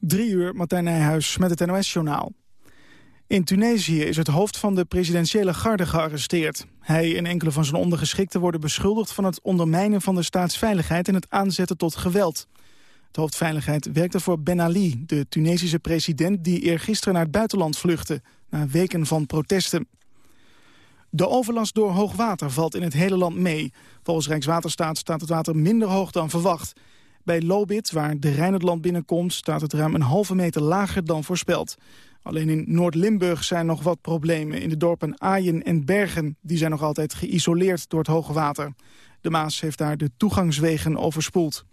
Drie uur, Martijn Nijhuis met het NOS-journaal. In Tunesië is het hoofd van de presidentiële garde gearresteerd. Hij en enkele van zijn ondergeschikten worden beschuldigd... van het ondermijnen van de staatsveiligheid en het aanzetten tot geweld. Het hoofdveiligheid werkte voor Ben Ali, de Tunesische president... die eergisteren naar het buitenland vluchtte, na weken van protesten. De overlast door hoogwater valt in het hele land mee. Volgens Rijkswaterstaat staat het water minder hoog dan verwacht... Bij Lobit, waar de Rijn het land binnenkomt, staat het ruim een halve meter lager dan voorspeld. Alleen in Noord-Limburg zijn nog wat problemen. In de dorpen Aaien en Bergen die zijn nog altijd geïsoleerd door het hoge water. De Maas heeft daar de toegangswegen overspoeld.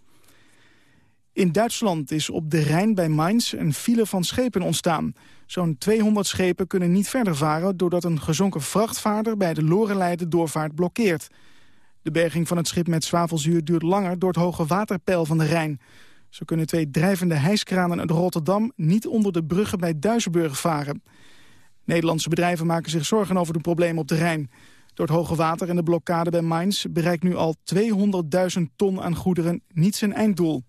In Duitsland is op de Rijn bij Mainz een file van schepen ontstaan. Zo'n 200 schepen kunnen niet verder varen... doordat een gezonken vrachtvaarder bij de Lorelei de doorvaart blokkeert. De berging van het schip met zwavelzuur duurt langer door het hoge waterpeil van de Rijn. Zo kunnen twee drijvende hijskranen uit Rotterdam niet onder de bruggen bij Duisenburg varen. Nederlandse bedrijven maken zich zorgen over de problemen op de Rijn. Door het hoge water en de blokkade bij Mainz bereikt nu al 200.000 ton aan goederen niet zijn einddoel.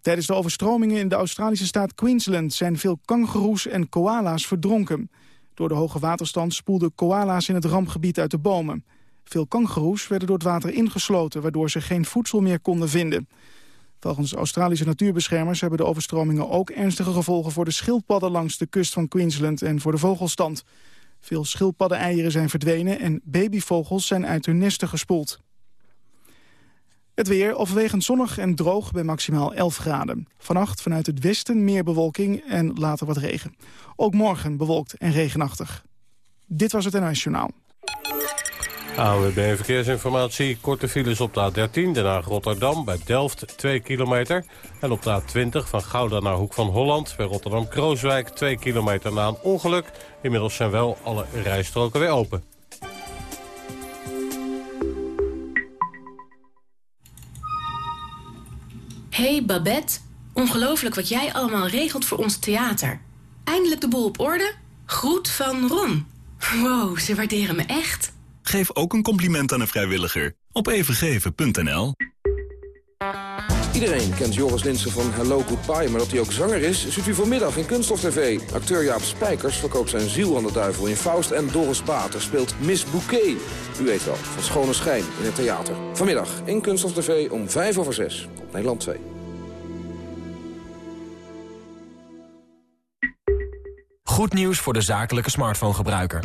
Tijdens de overstromingen in de Australische staat Queensland zijn veel kangoeroes en koala's verdronken. Door de hoge waterstand spoelden koala's in het rampgebied uit de bomen. Veel kangoeroes werden door het water ingesloten... waardoor ze geen voedsel meer konden vinden. Volgens Australische natuurbeschermers hebben de overstromingen ook ernstige gevolgen voor de schildpadden langs de kust van Queensland en voor de vogelstand. Veel schildpaddeneieren zijn verdwenen en babyvogels zijn uit hun nesten gespoeld. Het weer overwegend zonnig en droog bij maximaal 11 graden. Vannacht vanuit het westen meer bewolking en later wat regen. Ook morgen bewolkt en regenachtig. Dit was het NOS. AWB Verkeersinformatie. Korte files op de A13, Den Haag-Rotterdam, bij Delft 2 kilometer. En op de A20 van Gouda naar Hoek van Holland, bij Rotterdam-Krooswijk 2 kilometer na een ongeluk. Inmiddels zijn wel alle rijstroken weer open. Hey Babette, ongelooflijk wat jij allemaal regelt voor ons theater. Eindelijk de boel op orde? Groet van Ron. Wow, ze waarderen me echt. Geef ook een compliment aan een vrijwilliger op evengeven.nl. Iedereen kent Joris Linsen van Hello Goodbye, maar dat hij ook zanger is... ziet u vanmiddag in Kunststof TV. Acteur Jaap Spijkers verkoopt zijn ziel aan de duivel in Faust... en Doris Bater speelt Miss Bouquet. U weet wel, van schone schijn in het theater. Vanmiddag in Kunststof TV om 5 over 6 op Nederland 2. Goed nieuws voor de zakelijke smartphone-gebruiker.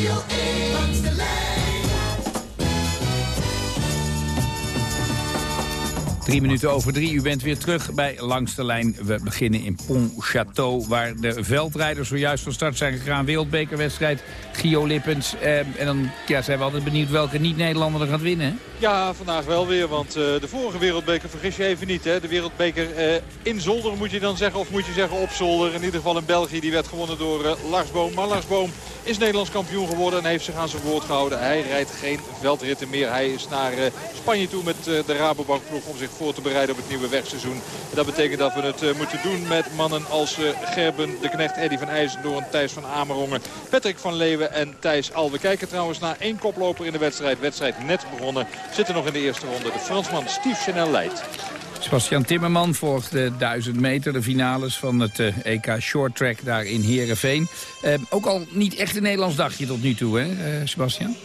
Radio Drie minuten over drie, u bent weer terug bij Langs de Lijn. We beginnen in Pontchâteau, waar de veldrijders zojuist van start zijn gegaan. Wereldbekerwedstrijd, Gio Lippens. Eh, en dan ja, zijn we altijd benieuwd welke niet-Nederlander er gaat winnen. Ja, vandaag wel weer, want uh, de vorige wereldbeker, vergis je even niet. Hè? De wereldbeker uh, in zolder moet je dan zeggen, of moet je zeggen op zolder. In ieder geval in België, die werd gewonnen door uh, Lars Boom. Maar Lars Boom is Nederlands kampioen geworden en heeft zich aan zijn woord gehouden. Hij rijdt geen veldritten meer. Hij is naar Spanje toe met de Rabobank ploeg om zich voor te bereiden op het nieuwe wegseizoen. dat betekent dat we het moeten doen met mannen als Gerben, de knecht Eddy van IJzendoorn, Thijs van Amerongen, Patrick van Leeuwen en Thijs Al. We kijken trouwens naar één koploper in de wedstrijd. Wedstrijd net begonnen. Zitten nog in de eerste ronde. De Fransman Steve Chanel leidt. Sebastian Timmerman volgt de 1000 meter, de finales van het EK Short Track daar in Heerenveen. Ook al niet echt een Nederlands dagje tot nu toe, hè, Sebastian?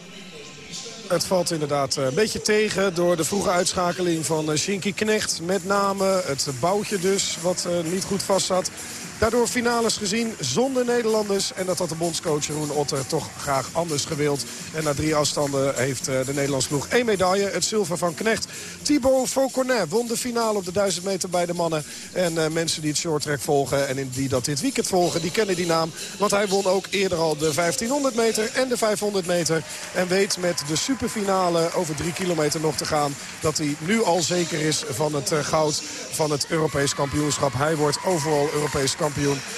Het valt inderdaad een beetje tegen door de vroege uitschakeling van Shinky Knecht. Met name het boutje dus, wat niet goed vast zat. Daardoor finales gezien zonder Nederlanders. En dat had de bondscoach Jeroen Otter toch graag anders gewild. En na drie afstanden heeft de Nederlandse ploeg één medaille. Het zilver van Knecht. Thibaut Fauconnet won de finale op de 1000 meter bij de mannen. En mensen die het shorttrack volgen en die dat dit weekend volgen, die kennen die naam. Want hij won ook eerder al de 1500 meter en de 500 meter. En weet met de superfinale over drie kilometer nog te gaan... dat hij nu al zeker is van het eh, goud van het Europees kampioenschap. Hij wordt overal Europees kampioen.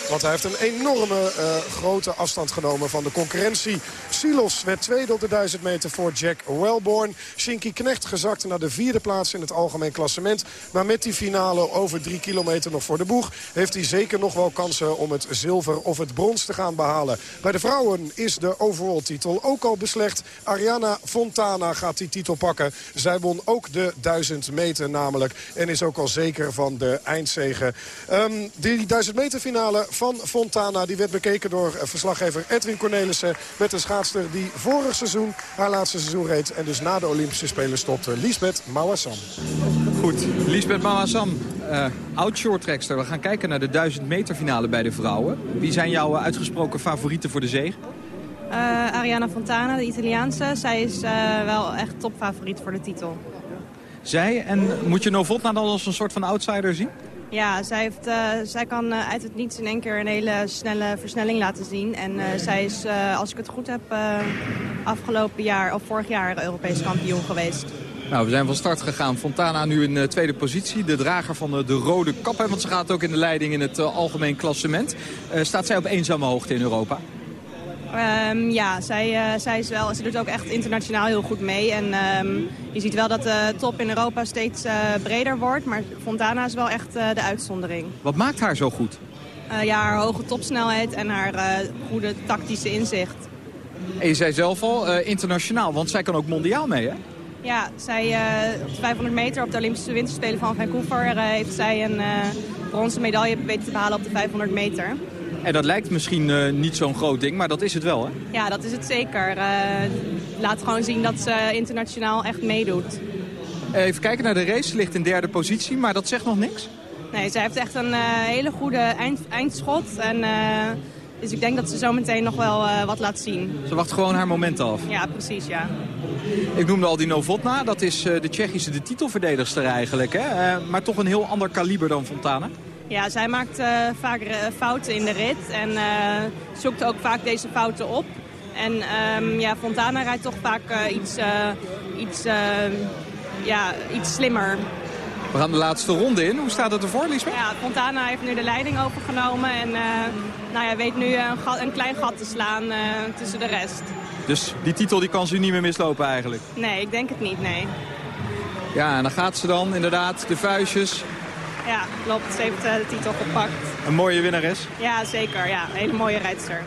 Want hij heeft een enorme uh, grote afstand genomen van de concurrentie. Silos werd tweede op de 1000 meter voor Jack Wellborn. Shinky Knecht gezakt naar de vierde plaats in het algemeen klassement. Maar met die finale over drie kilometer nog voor de boeg... heeft hij zeker nog wel kansen om het zilver of het brons te gaan behalen. Bij de vrouwen is de overall titel ook al beslecht. Ariana Fontana gaat die titel pakken. Zij won ook de 1000 meter namelijk. En is ook al zeker van de eindzegen. Um, die 1000 meter finale van Fontana die werd bekeken door verslaggever Edwin Cornelissen. Met een schaatster die vorig seizoen haar laatste seizoen reed. En dus na de Olympische Spelen stopte. Lisbeth Mawasam. Goed, Lisbeth Mawasam, uh, oud shorttrackster. We gaan kijken naar de 1000 meter finale bij de vrouwen. Wie zijn jouw uitgesproken favorieten voor de zege? Uh, Ariana Fontana, de Italiaanse. Zij is uh, wel echt topfavoriet voor de titel. Zij? En moet je Novotna dan als een soort van outsider zien? Ja, zij, heeft, uh, zij kan uit het niets in één keer een hele snelle versnelling laten zien. En zij is, als ik het goed heb, afgelopen jaar of vorig jaar Europees kampioen geweest. Nou, we zijn van start gegaan. Fontana nu in tweede positie. De drager van de rode kap. Hè, want ze gaat ook in de leiding in het algemeen klassement. staat zij op eenzame hoogte in Europa? Um, ja, zij, zij, is wel, ze doet ook echt internationaal heel goed mee. En um, je ziet wel dat de top in Europa steeds breder wordt. Maar Fontana is wel echt de uitzondering. Wat maakt haar zo goed? ja, haar hoge topsnelheid en haar goede tactische inzicht. En je zei zelf al, internationaal, want zij kan ook mondiaal mee, hè? Ja, zij, op de 500 meter op de Olympische Winterspelen van Vancouver... Heeft zij een bronzen medaille weten te behalen op de 500 meter. En dat lijkt misschien niet zo'n groot ding, maar dat is het wel, hè? Ja, dat is het zeker. laat gewoon zien dat ze internationaal echt meedoet. Even kijken naar de race. Ze ligt in derde positie, maar dat zegt nog niks? Nee, zij heeft echt een hele goede eind, eindschot. En, dus ik denk dat ze zo meteen nog wel wat laat zien. Ze wacht gewoon haar moment af? Ja, precies, ja. Ik noemde al die Novotna, dat is uh, de Tsjechische de titelverdedigster eigenlijk. Hè? Uh, maar toch een heel ander kaliber dan Fontana. Ja, zij maakt uh, vaak fouten in de rit en zoekt ook vaak deze fouten op. En um, ja, Fontana rijdt toch vaak iets, iets, ja, iets slimmer. We gaan de laatste ronde in. Hoe staat het ervoor, Liesbeth? Ja, Fontana heeft nu de leiding overgenomen en nou ja, weet nu een, gat, een klein gat te slaan tussen de rest. Dus die titel die kan ze niet meer mislopen eigenlijk? Nee, ik denk het niet, nee. Ja, en dan gaat ze dan inderdaad, de vuistjes. Ja, klopt. Ze heeft uh, de titel gepakt. Een mooie winnares? Ja, zeker. Ja, een hele mooie rijdster.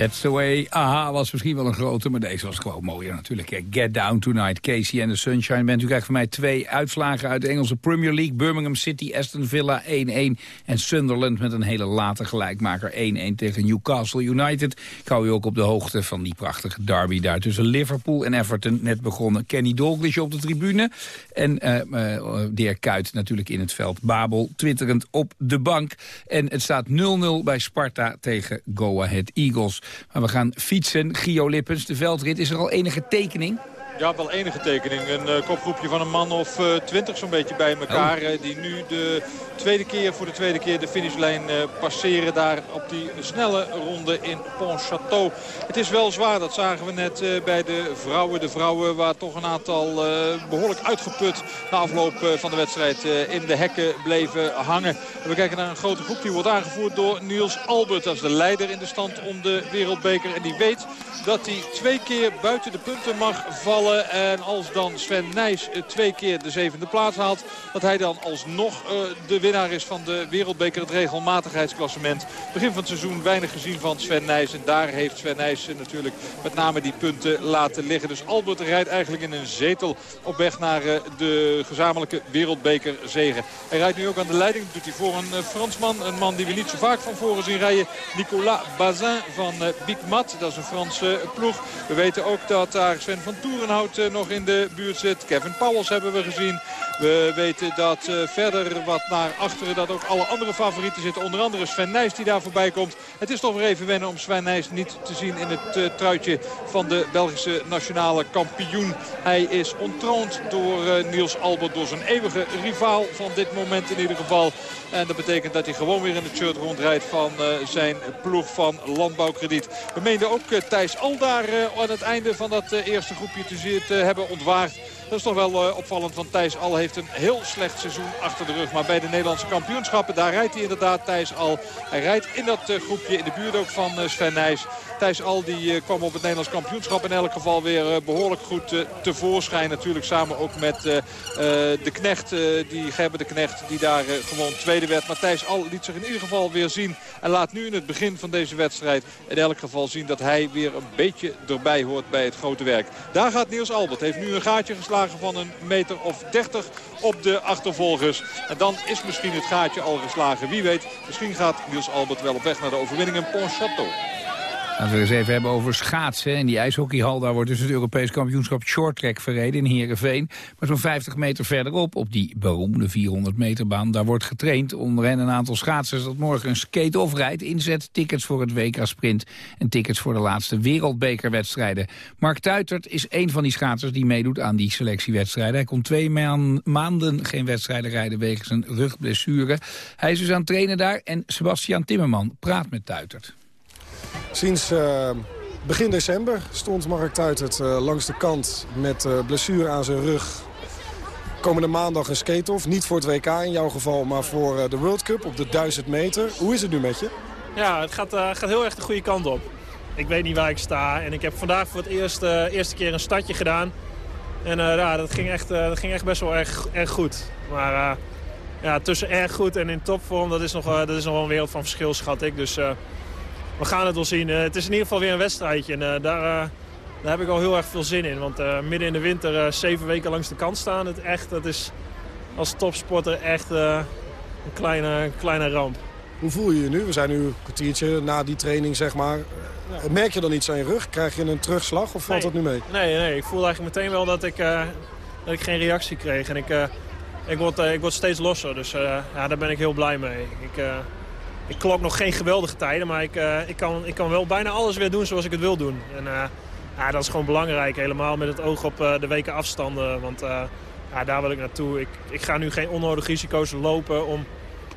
That's the way. Aha, was misschien wel een grote, maar deze was gewoon mooier natuurlijk. Get Down Tonight, Casey and the Sunshine Band. U krijgt van mij twee uitslagen uit de Engelse Premier League. Birmingham City, Aston Villa 1-1. En Sunderland met een hele late gelijkmaker 1-1 tegen Newcastle United. Ik hou u ook op de hoogte van die prachtige derby daar tussen Liverpool en Everton. Net begonnen Kenny Dalglish op de tribune. En uh, uh, de heer Kuit natuurlijk in het veld. Babel twitterend op de bank. En het staat 0-0 bij Sparta tegen Go Ahead Eagles. Maar we gaan fietsen. Gio Lippens, de veldrit. Is er al enige tekening? Ja, wel enige tekening. Een uh, kopgroepje van een man of uh, twintig zo'n beetje bij elkaar. Oh. Uh, die nu de tweede keer voor de tweede keer de finishlijn passeren. Daar op die snelle ronde in Pontchâteau. Het is wel zwaar, dat zagen we net bij de vrouwen. De vrouwen waar toch een aantal behoorlijk uitgeput na afloop van de wedstrijd in de hekken bleven hangen. we kijken naar een grote groep die wordt aangevoerd door Niels Albert. Dat is de leider in de stand om de wereldbeker. En die weet dat hij twee keer buiten de punten mag vallen. En als dan Sven Nijs twee keer de zevende plaats haalt... dat hij dan alsnog uh, de winnaar is van de wereldbeker, het regelmatigheidsklassement. Begin van het seizoen weinig gezien van Sven Nijs. En daar heeft Sven Nijs natuurlijk met name die punten laten liggen. Dus Albert rijdt eigenlijk in een zetel op weg naar de gezamenlijke wereldbekerzegen. Hij rijdt nu ook aan de leiding. Dat doet hij voor een Fransman. Een man die we niet zo vaak van voren zien rijden. Nicolas Bazin van Big Mat. Dat is een Franse ploeg. We weten ook dat daar Sven van Toerenhout nog in de buurt zit. Kevin Powels hebben we gezien. We weten dat uh, verder wat naar achteren dat ook alle andere favorieten zitten. Onder andere Sven Nijs die daar voorbij komt. Het is toch weer even wennen om Sven Nijs niet te zien in het uh, truitje van de Belgische nationale kampioen. Hij is ontroond door Niels Albert, door zijn eeuwige rivaal van dit moment in ieder geval. En dat betekent dat hij gewoon weer in het shirt rondrijdt van zijn ploeg van Landbouwkrediet. We meenden ook Thijs Aldaar aan het einde van dat eerste groepje te, te hebben ontwaard. Dat is toch wel uh, opvallend, want Thijs Al heeft een heel slecht seizoen achter de rug. Maar bij de Nederlandse kampioenschappen, daar rijdt hij inderdaad Thijs Al. Hij rijdt in dat uh, groepje in de buurt ook van uh, Sven Nijs. Thijs Al die kwam op het Nederlands kampioenschap in elk geval weer behoorlijk goed tevoorschijn. Natuurlijk samen ook met de knecht, die Gerber de Knecht, die daar gewoon tweede werd. Maar Thijs Al liet zich in ieder geval weer zien. En laat nu in het begin van deze wedstrijd in elk geval zien dat hij weer een beetje erbij hoort bij het grote werk. Daar gaat Niels Albert. Heeft nu een gaatje geslagen van een meter of 30 op de achtervolgers. En dan is misschien het gaatje al geslagen. Wie weet, misschien gaat Niels Albert wel op weg naar de overwinning in Pontchâteau. Laten we eens even hebben over schaatsen. In die ijshockeyhal daar wordt dus het Europees kampioenschap shorttrack verreden in Heerenveen. Maar zo'n 50 meter verderop, op die beroemde 400 meter baan, daar wordt getraind onder hen een aantal schaatsers dat morgen een skate-off rijdt. Inzet, tickets voor het WK Sprint en tickets voor de laatste wereldbekerwedstrijden. Mark Tuitert is een van die schaatsers die meedoet aan die selectiewedstrijden. Hij kon twee maanden geen wedstrijden rijden wegens een rugblessure. Hij is dus aan het trainen daar en Sebastian Timmerman praat met Tuitert. Sinds uh, begin december stond Mark Tuitert uh, langs de kant met uh, blessure aan zijn rug. Komende maandag een skate-off. Niet voor het WK in jouw geval, maar voor de World Cup op de 1000 meter. Hoe is het nu met je? Ja, het gaat, gaat heel erg de goede kant op. Ik weet niet waar ik sta. En ik heb vandaag voor het eerst, eerste keer een stadje gedaan. En ja, dat, ging echt, dat ging echt best wel erg, erg goed. Maar ja, tussen erg goed en in topvorm, dat is nog, dat is nog wel een wereld van verschil, schat ik. Dus we gaan het wel zien. Uh, het is in ieder geval weer een wedstrijdje. En uh, daar, uh, daar heb ik al heel erg veel zin in. Want midden in de winter zeven weken langs de kant staan. Het echt, dat is als topsporter echt een kleine, kleine ramp. Hoe voel je je nu? We zijn nu een kwartiertje na die training, zeg maar. Merk je dan iets aan je rug? Krijg je een terugslag of valt nee. dat nu mee? Nee, nee, ik voel eigenlijk meteen wel dat ik, dat ik geen reactie kreeg. En ik, ik, word, ik word steeds losser. Dus ja, daar ben ik heel blij mee. Ik, ik klok nog geen geweldige tijden, maar ik, uh, ik, kan, ik kan wel bijna alles weer doen zoals ik het wil doen. En uh, ja, dat is gewoon belangrijk, helemaal met het oog op uh, de weken afstanden. Want ja, daar wil ik naartoe. Ik, ik ga nu geen onnodige risico's lopen om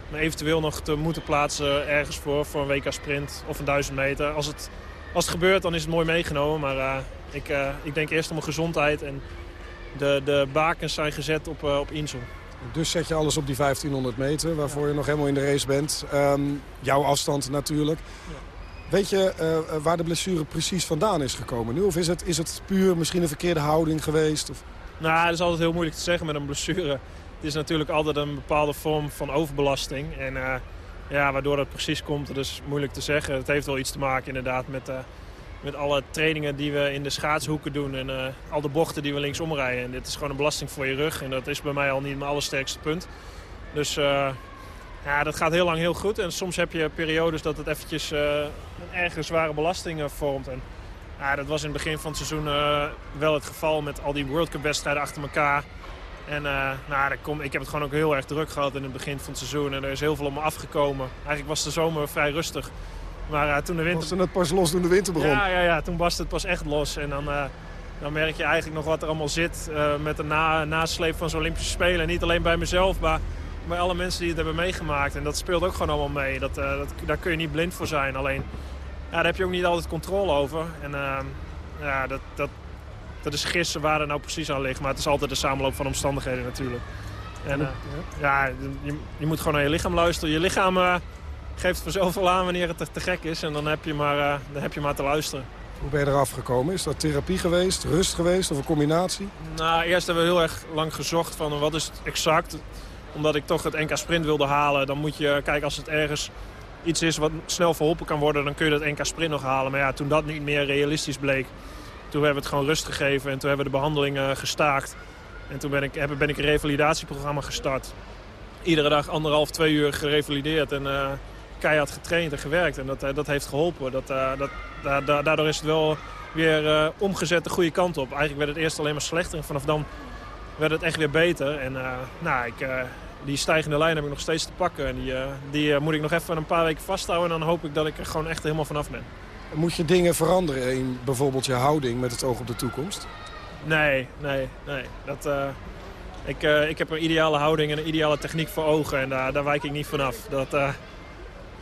me eventueel nog te moeten plaatsen ergens voor, voor een WK sprint of een 1000 meter. Als het, als het gebeurt, dan is het mooi meegenomen. Maar ik, ik denk eerst om mijn gezondheid en de, de bakens zijn gezet op, op Insel. Dus zet je alles op die 1500 meter, waarvoor je nog helemaal in de race bent. Um, jouw afstand natuurlijk. Weet je uh, waar de blessure precies vandaan is gekomen nu? Of is het, is het puur misschien een verkeerde houding geweest? Of? Nou, dat is altijd heel moeilijk te zeggen met een blessure. Het is natuurlijk altijd een bepaalde vorm van overbelasting. En uh, ja, waardoor dat precies komt, dat is moeilijk te zeggen. Het heeft wel iets te maken inderdaad met, met alle trainingen die we in de schaatshoeken doen. En uh, al de bochten die we linksom rijden. En dit is gewoon een belasting voor je rug. En dat is bij mij al niet mijn allersterkste punt. Dus uh, ja, dat gaat heel lang heel goed. En soms heb je periodes dat het eventjes een erg zware belasting vormt. En ja, dat was in het begin van het seizoen wel het geval met al die World Cup wedstrijden achter elkaar. En uh, nou, kom, ik heb het gewoon ook heel erg druk gehad in het begin van het seizoen. En er is heel veel om me afgekomen. Eigenlijk was de zomer vrij rustig. Maar uh, toen de winter... Was het pas los toen de winter begon? Ja, ja, ja toen was het pas echt los. En dan, uh, dan merk je eigenlijk nog wat er allemaal zit met de na, nasleep van zo'n Olympische Spelen. Niet alleen bij mezelf, maar bij alle mensen die het hebben meegemaakt. En dat speelt ook gewoon allemaal mee. Dat, dat, daar kun je niet blind voor zijn. Alleen, ja, daar heb je ook niet altijd controle over. En ja, dat, dat, dat is gissen waar het nou precies aan ligt. Maar het is altijd een samenloop van omstandigheden natuurlijk. En ja, je, je, moet gewoon naar je lichaam luisteren. Je lichaam geeft vanzelf wel aan wanneer het te, te, gek is. En dan heb, je maar, uh, dan heb je maar te luisteren. Hoe ben je eraf gekomen? Is dat therapie geweest, rust geweest of een combinatie? Nou, eerst hebben we heel erg lang gezocht van wat is het exact. Omdat ik toch het NK Sprint wilde halen. Dan moet je, kijken als het ergens iets is wat snel verholpen kan worden... dan kun je dat NK Sprint nog halen. Maar ja, toen dat niet meer realistisch bleek toen hebben we het gewoon rust gegeven en toen hebben we de behandeling uh, gestaakt. En toen ben ik, heb, ben ik een revalidatieprogramma gestart. Iedere dag anderhalf, twee uur gerevalideerd en uh, keihard getraind en gewerkt. En dat, uh, dat heeft geholpen. Dat, dat, daardoor is het wel weer omgezet de goede kant op. Eigenlijk werd het eerst alleen maar slechter en vanaf dan werd het echt weer beter. En nou, ik, die stijgende lijn heb ik nog steeds te pakken. En die, die moet ik nog even een paar weken vasthouden. En dan hoop ik dat ik er gewoon echt helemaal vanaf ben. Moet je dingen veranderen in bijvoorbeeld je houding met het oog op de toekomst? Nee, nee, nee. Dat, uh, ik, uh, ik heb een ideale houding en een ideale techniek voor ogen en daar, daar wijk ik niet vanaf. Dat, uh,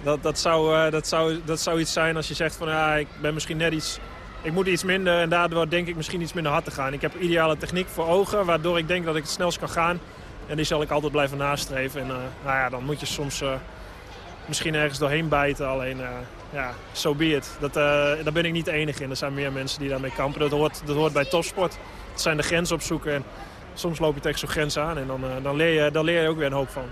dat, dat, zou, dat, zou, dat iets zijn als je zegt van ja, ik ben misschien net iets... Ik moet iets minder en daardoor denk ik misschien iets minder hard te gaan. Ik heb ideale techniek voor ogen, waardoor ik denk dat ik het snelst kan gaan. En die zal ik altijd blijven nastreven. En nou ja, dan moet je soms misschien ergens doorheen bijten. Alleen, uh, ja, so be it. Dat, uh, daar ben ik niet de enige in. Er zijn meer mensen die daarmee kampen. Dat hoort, dat hoort bij topsport. Het zijn de grenzen opzoeken. En soms loop je tegen zo'n grens aan en dan, uh, dan, leer je, dan leer je ook weer een hoop van.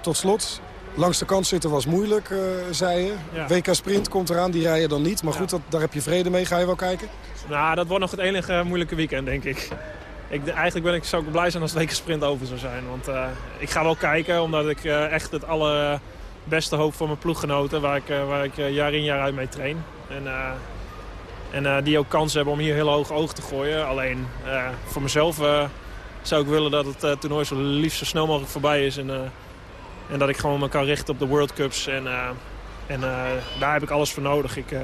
Tot slot, langs de kant zitten was moeilijk, uh, zei je. Ja. WK Sprint komt eraan, die rijden dan niet. Maar goed, dat, daar heb je vrede mee. Ga je wel kijken? Nou, dat wordt nog het enige moeilijke weekend, denk ik. ik eigenlijk ben ik, zou ik blij zijn als het WK Sprint over zou zijn. Want ik ga wel kijken, omdat ik echt het alle beste hoop voor mijn ploeggenoten... waar ik, eh, waar ik eh, jaar in jaar uit mee train. En, eh, en die ook kans hebben om hier heel hoog oog te gooien. Alleen voor mezelf zou ik willen dat het toernooi zo liefst zo snel mogelijk voorbij is. En, en dat ik gewoon me kan richten op de World Cups. En, en daar heb ik alles voor nodig. Ik,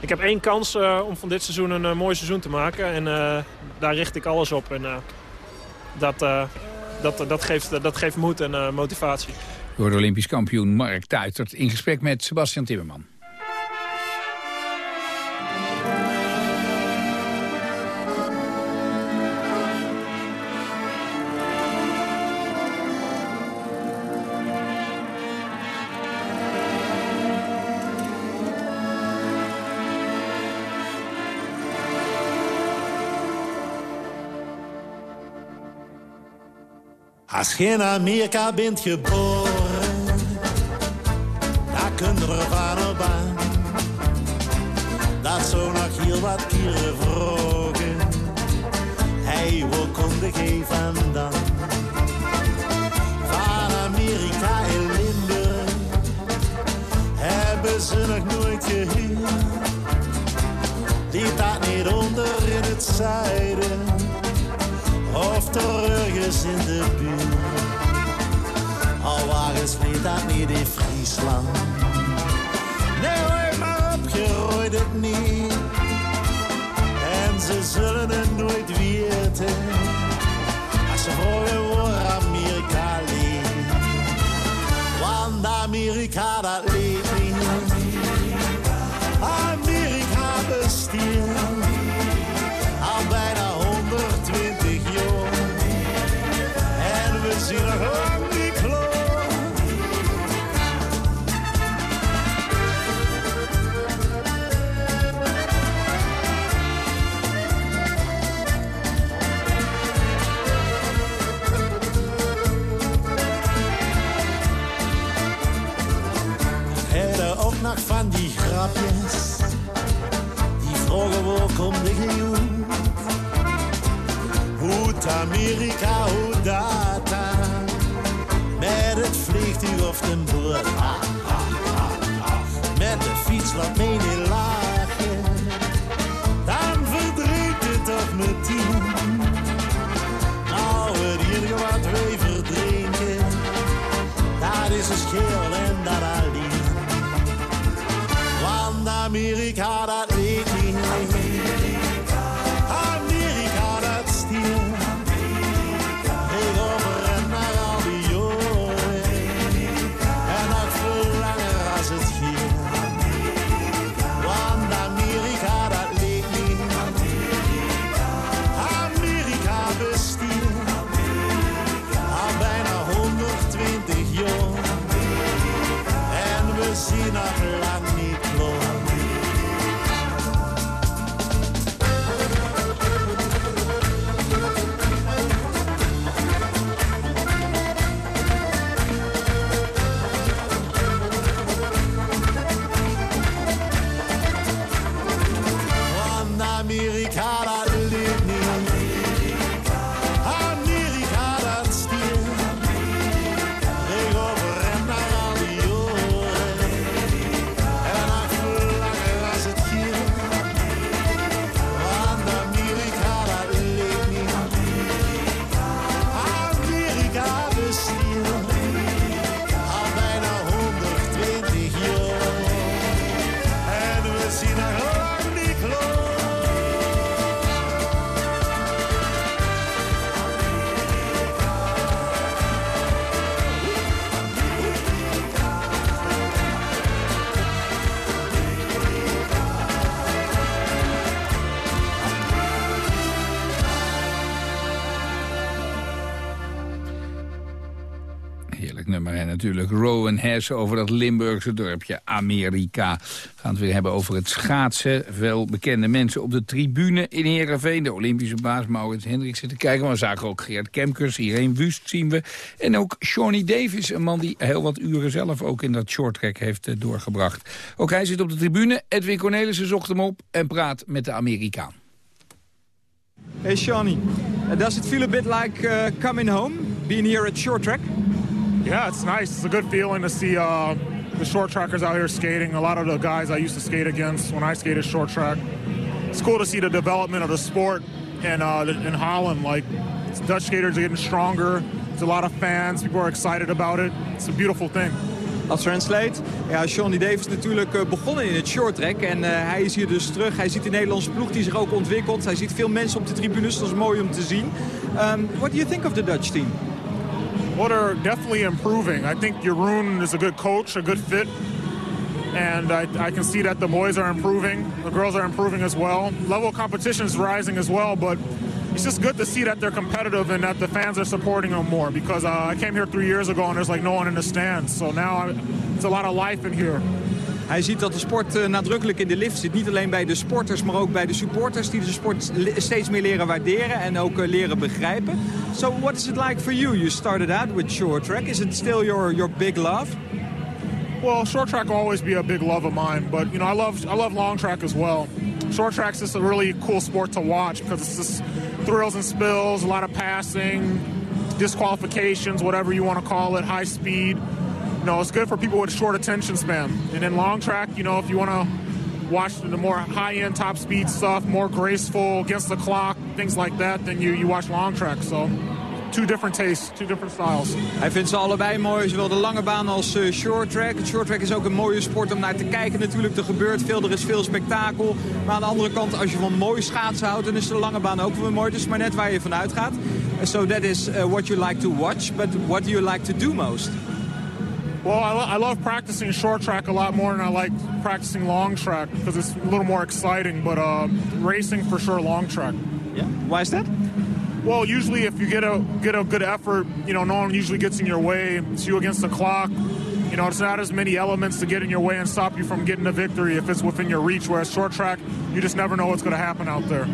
ik heb één kans om van dit seizoen een mooi seizoen te maken. En daar richt ik alles op. En dat, dat, dat, geeft, dat geeft moed en motivatie door de Olympisch kampioen Mark Tuitert... in gesprek met Sebastian Timmerman. Als je in Amerika bent geboren kinderen van op aan. Dat zo nog heel wat kieren vroegen. Hij wil konde geen vandaan. Van Amerika en Limburg hebben ze nog nooit gehuurd. Die dat niet onder in het zuiden of terug in de buurt. Ze dat niet in Friesland opgerooid het niet. En ze zullen het nooit weten. Als ze vroegen waar Amerika leeft. Want Amerika dat leeft natuurlijk Rowan Hess over dat Limburgse dorpje Amerika. We gaan het weer hebben over het schaatsen. Veel bekende mensen op de tribune in Heerenveen. De Olympische baas Maurits Hendricks zitten kijken. Maar we zagen ook Geert Kemkers, Irene Wust zien we. En ook Shawnee Davis, een man die heel wat uren zelf ook in dat shorttrack heeft eh, doorgebracht. Ook hij zit op de tribune. Edwin Cornelissen zocht hem op en praat met de Amerikaan. Hey Shawnee, does it feel a bit like uh, coming home, being here at short track? Yeah, it's nice. It's a good feeling to see uh, the short trackers out here skating. A lot of the guys I used to skate against when I skated short track. It's cool to see the development of the sport in, uh, in Holland. Like, Dutch skaters are getting stronger. There's a lot of fans. People are excited about it. It's a beautiful thing. I'll translate. Ja, Shawnee Davis natuurlijk uh, begonnen in het short track. En uh, hij is hier dus terug. Hij ziet de Nederlandse ploeg die zich ook ontwikkelt. Hij ziet veel mensen op de tribunes. Dat is mooi om te zien. Um, what do you think of the Dutch team? Well, they're definitely improving. I think Jeroen is a good coach, a good fit. And I, I can see that the boys are improving. The girls are improving as well. Level of competition is rising as well, but it's just good to see that they're competitive and that the fans are supporting them more because uh, I came here three years ago and there's like no one in the stands. So now I, it's a lot of life in here. Hij ziet dat de sport uh, nadrukkelijk in de lift zit. Niet alleen bij de sporters, maar ook bij de supporters... die de sport steeds meer leren waarderen en ook uh, leren begrijpen. So what is it like for you? You started out with short track. Is it still your, your big love? Well, short track will always be a big love of mine, but you know I love I love long track as well. Short track's just a really cool sport to watch because it's just thrills and spills, a lot of passing, disqualifications, whatever you want to call it, high speed. You know, it's good for people with a short attention span. And then long track, you know, if you want to watch the more high-end top speed stuff, more graceful, against the clock, things like that, then you, you watch long track. So two different tastes, two different styles. Hij vindt ze allebei mooi, zowel de lange baan als uh, short track. Short track is ook een mooie sport om naar te kijken natuurlijk. Er gebeurt veel, er is veel spektakel. Maar aan de andere kant, als je van mooi schaatsen houdt, dan is de lange baan ook wel mooi. Dus maar net waar je vanuit gaat. So that is uh, what you like to watch, but what do you like to do most? Well, I, lo I, love practicing short track a lot more than I like practicing long track because it's a little more exciting. But uh, racing for sure, long track. Yeah, why is that? Well, usually if you get a get a good effort, you know, no one usually gets in your way. It's you against the clock. You know, it's not as many elements to get in your way and stop you from getting the victory if it's within your reach. Whereas short track, you just never know what's going to happen out there.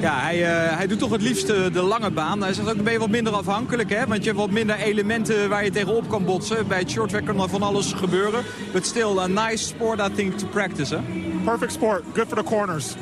Ja, hij, uh, hij doet toch het liefst de lange baan. Hij zegt ook, ben je wat minder afhankelijk, hè? Want je hebt wat minder elementen waar je tegenop kan botsen. Bij het shorttrack kan er van alles gebeuren. But still, a nice sport, I think, to practice? Perfect sport. Good for the corners.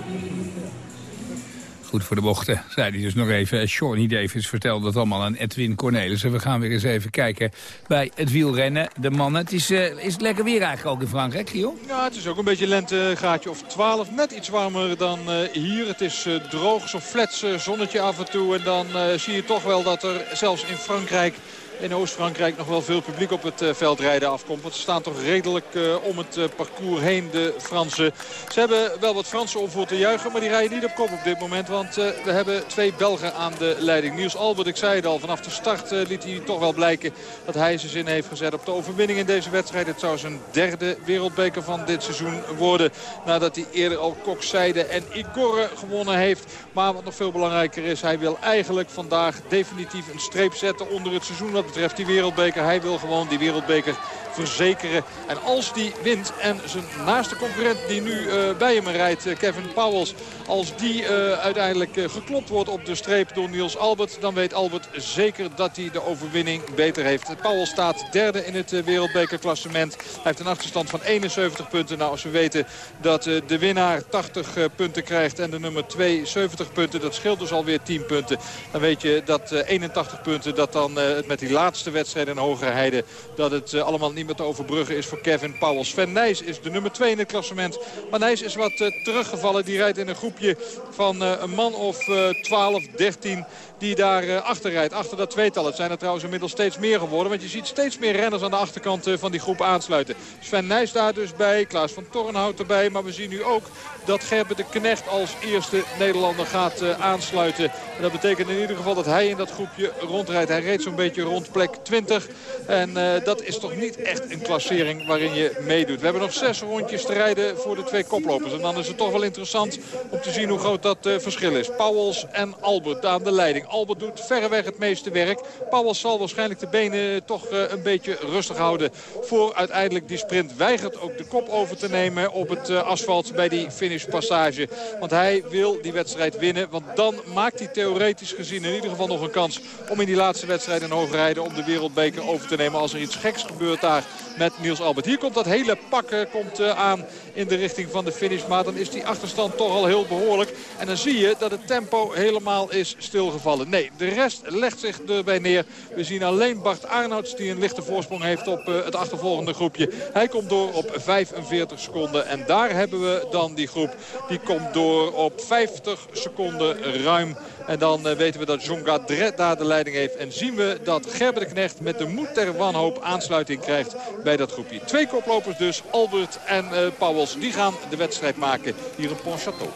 Goed voor de bochten, zei hij dus nog even. Shawnee Davis vertelde dat allemaal aan Edwin Cornelis. En we gaan weer eens even kijken bij het wielrennen. De mannen, het is, uh, is het lekker weer eigenlijk ook in Frankrijk, Gio? Ja, het is ook een beetje lentegraadje of 12. Net iets warmer dan uh, hier. Het is uh, droog, zo'n flats zonnetje af en toe. En dan zie je toch wel dat er zelfs in Frankrijk in Oost-Frankrijk nog wel veel publiek op het uh, veld rijden afkomt. Want ze staan toch redelijk uh, om het uh, parcours heen, de Fransen. Ze hebben wel wat Fransen om voor te juichen, maar die rijden niet op kop op dit moment. Want we hebben twee Belgen aan de leiding. Niels Albert, ik zei het al, vanaf de start liet hij toch wel blijken dat hij zijn zin heeft gezet op de overwinning in deze wedstrijd. Het zou zijn derde wereldbeker van dit seizoen worden. Nadat hij eerder al Kokzijde en Igorre gewonnen heeft. Maar wat nog veel belangrijker is, hij wil eigenlijk vandaag definitief een streep zetten onder het seizoen betreft die wereldbeker. Hij wil gewoon die wereldbeker verzekeren. En als die wint en zijn naaste concurrent die nu uh, bij hem rijdt, uh, Kevin Powels... als die uh, uiteindelijk geklopt wordt op de streep door Niels Albert... dan weet Albert zeker dat hij de overwinning beter heeft. Powels staat derde in het wereldbekerklassement. Hij heeft een achterstand van 71 punten. Nou, als we weten dat de winnaar 80 punten krijgt en de nummer 2 70 punten... dat scheelt dus alweer 10 punten. Dan weet je dat 81 punten, dat dan het met die laatste wedstrijd in Hogerheide... dat het allemaal niet meer te overbruggen is voor Kevin Powell. Sven Nijs is de nummer 2 in het klassement. Maar Nijs is wat uh, teruggevallen. Die rijdt in een groepje van uh, een man of uh, 12, 13 die daar achter rijdt. Achter dat tweetal. Het zijn er trouwens inmiddels steeds meer geworden. Want je ziet steeds meer renners aan de achterkant van die groep aansluiten. Sven Nijs daar dus bij. Klaas van Tornhout erbij. Maar we zien nu ook dat Gerben de Knecht als eerste Nederlander gaat uh, aansluiten. En dat betekent in ieder geval dat hij in dat groepje rondrijdt. Hij reed zo'n beetje rond plek 20. En dat is toch niet echt een klassering waarin je meedoet. We hebben nog zes rondjes te rijden voor de twee koplopers. En dan is het toch wel interessant om te zien hoe groot dat verschil is. Pauwels en Albert aan de leiding. Albert doet verreweg het meeste werk. Pauwels zal waarschijnlijk de benen toch een beetje rustig houden voor uiteindelijk die sprint. Weigert ook de kop over te nemen op het asfalt bij die finishpassage. Want hij wil die wedstrijd winnen. Want dan maakt hij theoretisch gezien in ieder geval nog een kans om in die laatste wedstrijd in Hoogrijden om de wereldbeker over te nemen. Als er iets geks gebeurt daar met Niels Albert. Hier komt dat hele pakken komt, uh, aan in de richting van de finish. Maar dan is die achterstand toch al heel behoorlijk. En dan zie je dat het tempo helemaal is stilgevallen. Nee, de rest legt zich erbij neer. We zien alleen Bart Arnouds die een lichte voorsprong heeft op uh, het achtervolgende groepje. Hij komt door op 45 seconden. En daar hebben we dan die groep. Die komt door op 50 seconden ruim. En dan uh, weten we dat John Gadret daar de leiding heeft. En zien we dat Gerber de Knecht met de moed ter wanhoop aansluiting krijgt bij dat groepje. Twee koplopers dus, Albert en uh, Pauwels. Die gaan de wedstrijd maken hier in Pontchâteau.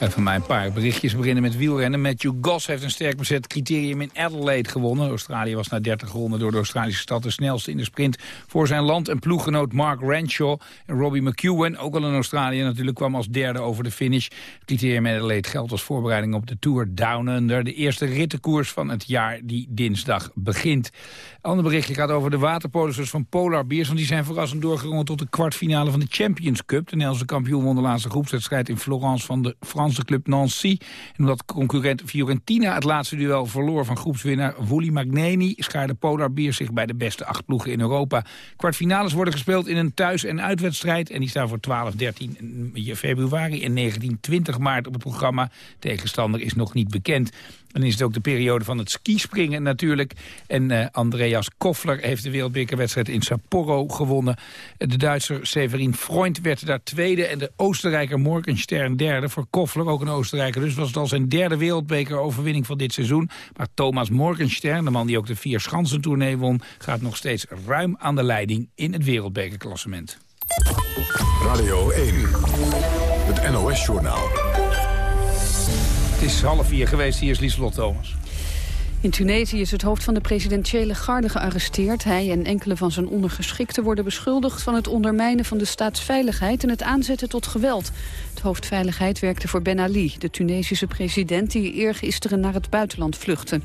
Even mij een paar berichtjes beginnen met wielrennen. Matthew Goss heeft een sterk bezet criterium in Adelaide gewonnen. Australië was na 30 ronden door de Australische stad de snelste in de sprint voor zijn land. En ploeggenoot Mark Renshaw en Robbie McEwen, ook al in Australië natuurlijk, kwam als derde over de finish. Het criterium in Adelaide geldt als voorbereiding op de Tour Down Under. De eerste rittenkoers van het jaar die dinsdag begint. Ander berichtje gaat over de waterpolisers van Polar Beers. Want die zijn verrassend doorgerongen tot de kwartfinale van de Champions Cup. De Nederlandse kampioen won de laatste groepswedstrijd in Florence van de Franse club Nancy. En omdat concurrent Fiorentina het laatste duel verloor van groepswinnaar Wooly Magneni... schaarde Polar Beers zich bij de beste acht ploegen in Europa. Kwartfinales worden gespeeld in een thuis- en uitwedstrijd. En die staan voor 12, 13 februari en 19, 20 maart op het programma. Tegenstander is nog niet bekend. Dan is het ook de periode van het skispringen natuurlijk. En uh, Andreas Koffler heeft de wereldbekerwedstrijd in Sapporo gewonnen. De Duitser Severin Freund werd daar tweede. En de Oostenrijker Morgenstern derde voor Koffler, ook een Oostenrijker. Dus was het al zijn derde wereldbekeroverwinning van dit seizoen. Maar Thomas Morgenstern, de man die ook de vier schansentournee won... gaat nog steeds ruim aan de leiding in het wereldbekerklassement. Radio 1, het NOS-journaal. Is half vier geweest, hier is Lieslot Thomas. In Tunesië is het hoofd van de presidentiële garde gearresteerd. Hij en enkele van zijn ondergeschikten worden beschuldigd... van het ondermijnen van de staatsveiligheid en het aanzetten tot geweld. Het hoofd veiligheid werkte voor Ben Ali, de Tunesische president... die eergisteren naar het buitenland vluchtte.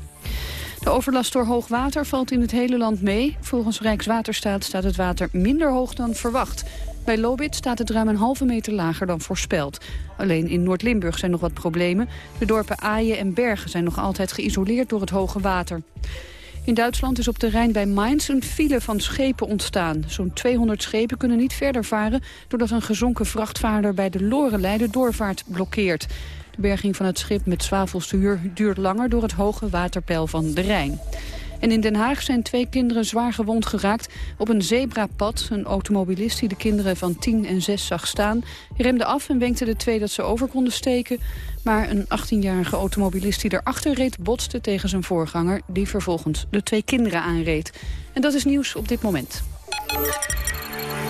De overlast door hoog water valt in het hele land mee. Volgens Rijkswaterstaat staat het water minder hoog dan verwacht. Bij Lobit staat het ruim een halve meter lager dan voorspeld. Alleen in Noord-Limburg zijn nog wat problemen. De dorpen Aaien en Bergen zijn nog altijd geïsoleerd door het hoge water. In Duitsland is op de Rijn bij Mainz een file van schepen ontstaan. Zo'n 200 schepen kunnen niet verder varen... doordat een gezonken vrachtvaarder bij de Lorelei de doorvaart blokkeert. De berging van het schip met zwavelstuur duurt langer... door het hoge waterpeil van de Rijn. En in Den Haag zijn twee kinderen zwaar gewond geraakt op een zebrapad. Een automobilist die de kinderen van 10 en 6 zag staan... remde af en wenkte de twee dat ze over konden steken. Maar een 18-jarige automobilist die erachter reed botste tegen zijn voorganger... die vervolgens de twee kinderen aanreed. En dat is nieuws op dit moment.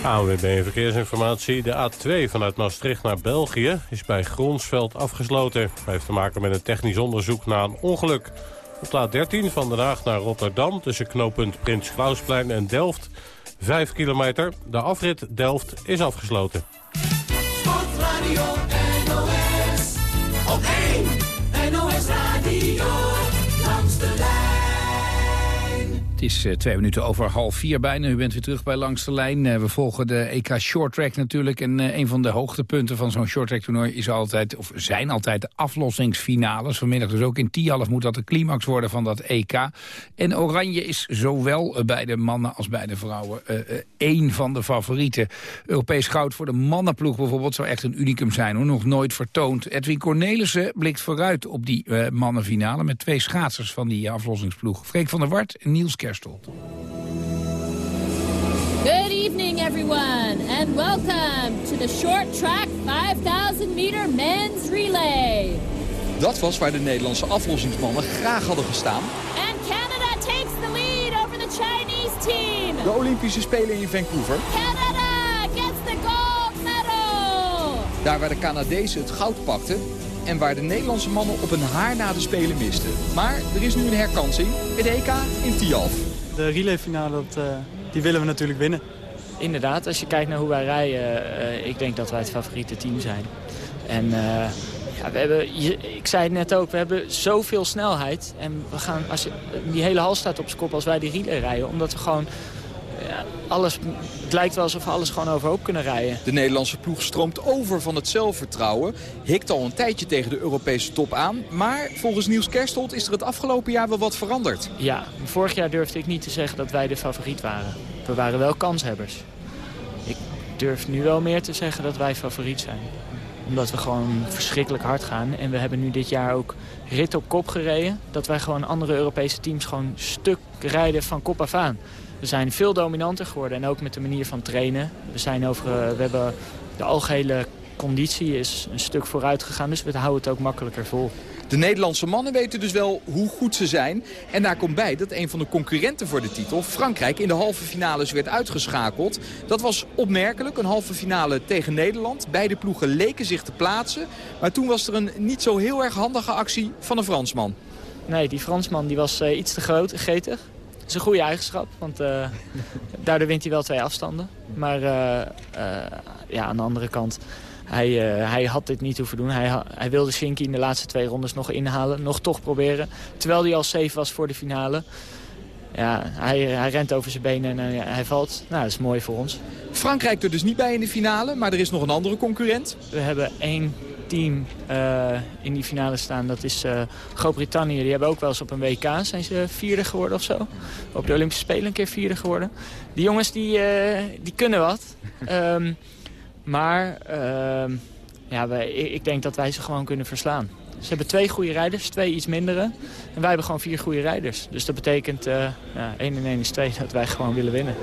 AWB Verkeersinformatie. De A2 vanuit Maastricht naar België is bij Gronsveld afgesloten. Dat heeft te maken met een technisch onderzoek na een ongeluk. Op de A13 van Den Haag naar Rotterdam tussen knooppunt Prins Klausplein en Delft. 5 kilometer. De afrit Delft is afgesloten. Sportradio NOS. Op 1 NOS Radio. Langs de. Het is eh, twee minuten over half vier bijna. U bent weer terug bij Langs de Lijn. Eh, we volgen de EK Short Track natuurlijk. En eh, een van de hoogtepunten van zo'n short track toernooi is altijd, of zijn altijd de aflossingsfinales. Vanmiddag dus ook in Tialf moet dat de climax worden van dat EK. En Oranje is zowel bij de mannen als bij de vrouwen één van de favorieten. Europees goud voor de mannenploeg bijvoorbeeld zou echt een unicum zijn. Hoor. Nog nooit vertoond. Edwin Cornelissen blikt vooruit op die mannenfinale met twee schaatsers van die aflossingsploeg. Freek van der Wart en Niels Kerstold. Good evening, everyone, and welcome to the short track 5,000 meter men's relay. Dat was waar de Nederlandse aflossingsmannen graag hadden gestaan. And Canada takes the lead over the Chinese team. De Olympische Spelen in Vancouver. Canada gets the gold medal. Daar waar de Canadezen het goud pakten en waar de Nederlandse mannen op een haar na de Spelen misten. Maar er is nu een herkansing, het EK in Tialf. De relayfinale, dat, eh, die willen we natuurlijk winnen. Inderdaad, als je kijkt naar hoe wij rijden, eh, ik denk dat wij het favoriete team zijn. En eh, ja, we hebben, ik zei het net ook, we hebben zoveel snelheid. En we gaan, als je, die hele hal staat op zijn kop als wij die relay rijden. Omdat we gewoon, alles, het lijkt wel alsof we alles gewoon overhoop kunnen rijden. De Nederlandse ploeg stroomt over van het zelfvertrouwen. Hikt al een tijdje tegen de Europese top aan. Maar volgens Niels Kerstold is er het afgelopen jaar wel wat veranderd. Ja, vorig jaar durfde ik niet te zeggen dat wij de favoriet waren. We waren wel kanshebbers. Ik durf nu wel meer te zeggen dat wij favoriet zijn. Omdat we gewoon verschrikkelijk hard gaan. En we hebben nu dit jaar ook rit op kop gereden. Dat wij gewoon andere Europese teams gewoon stuk rijden van kop af aan. We zijn veel dominanter geworden en ook met de manier van trainen. We, zijn over, eh, we hebben de algehele conditie is een stuk vooruit gegaan. Dus we houden het ook makkelijker vol. De Nederlandse mannen weten dus wel hoe goed ze zijn. En daar komt bij dat een van de concurrenten voor de titel, Frankrijk, in de halve finales werd uitgeschakeld. Dat was opmerkelijk, een halve finale tegen Nederland. Beide ploegen leken zich te plaatsen. Maar toen was er een niet zo heel erg handige actie van een Fransman. Nee, die Fransman die was eh, iets te groot, getig. Is een goede eigenschap, want eh, daardoor wint hij wel twee afstanden. Maar eh, eh, ja, aan de andere kant, hij, hij had dit niet hoeven doen. Hij, hij wilde Shinky in de laatste twee rondes nog inhalen, nog toch proberen. Terwijl hij al safe was voor de finale. Ja, hij, hij rent over zijn benen en hij, hij valt. Nou, dat is mooi voor ons. Frankrijk er dus niet bij in de finale, maar er is nog een andere concurrent. We hebben één team eh, in die finale staan. Dat is eh, Groot-Brittannië. Die hebben ook wel eens op een WK zijn ze vierde geworden of zo. Op de Olympische Spelen een keer vierde geworden. Die jongens die, eh, die kunnen wat. Ehm, maar ehm, ja, wij, ik, denk dat wij ze gewoon kunnen verslaan. Ze hebben twee goede rijders, twee iets mindere. En wij hebben gewoon vier goede rijders. Dus dat betekent ja, 1 en 1 is 2 dat wij gewoon willen winnen.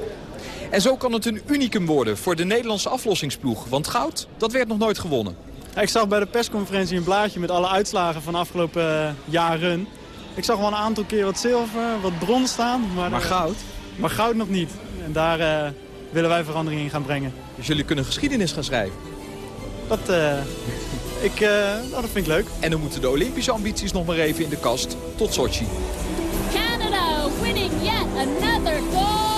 En zo kan het een unicum worden voor de Nederlandse aflossingsploeg. Want goud, dat werd nog nooit gewonnen. Ik zag bij de persconferentie een blaadje met alle uitslagen van de afgelopen eh, jaren. Ik zag wel een aantal keer wat zilver, wat brons staan. Maar, Maar eh, goud? Maar goud nog niet. En daar eh, willen wij verandering in gaan brengen. Dus jullie kunnen geschiedenis gaan schrijven? Dat, eh, ik, eh, nou, dat vind ik leuk. En dan moeten de Olympische ambities nog maar even in de kast tot Sochi. Canada winning yet another gold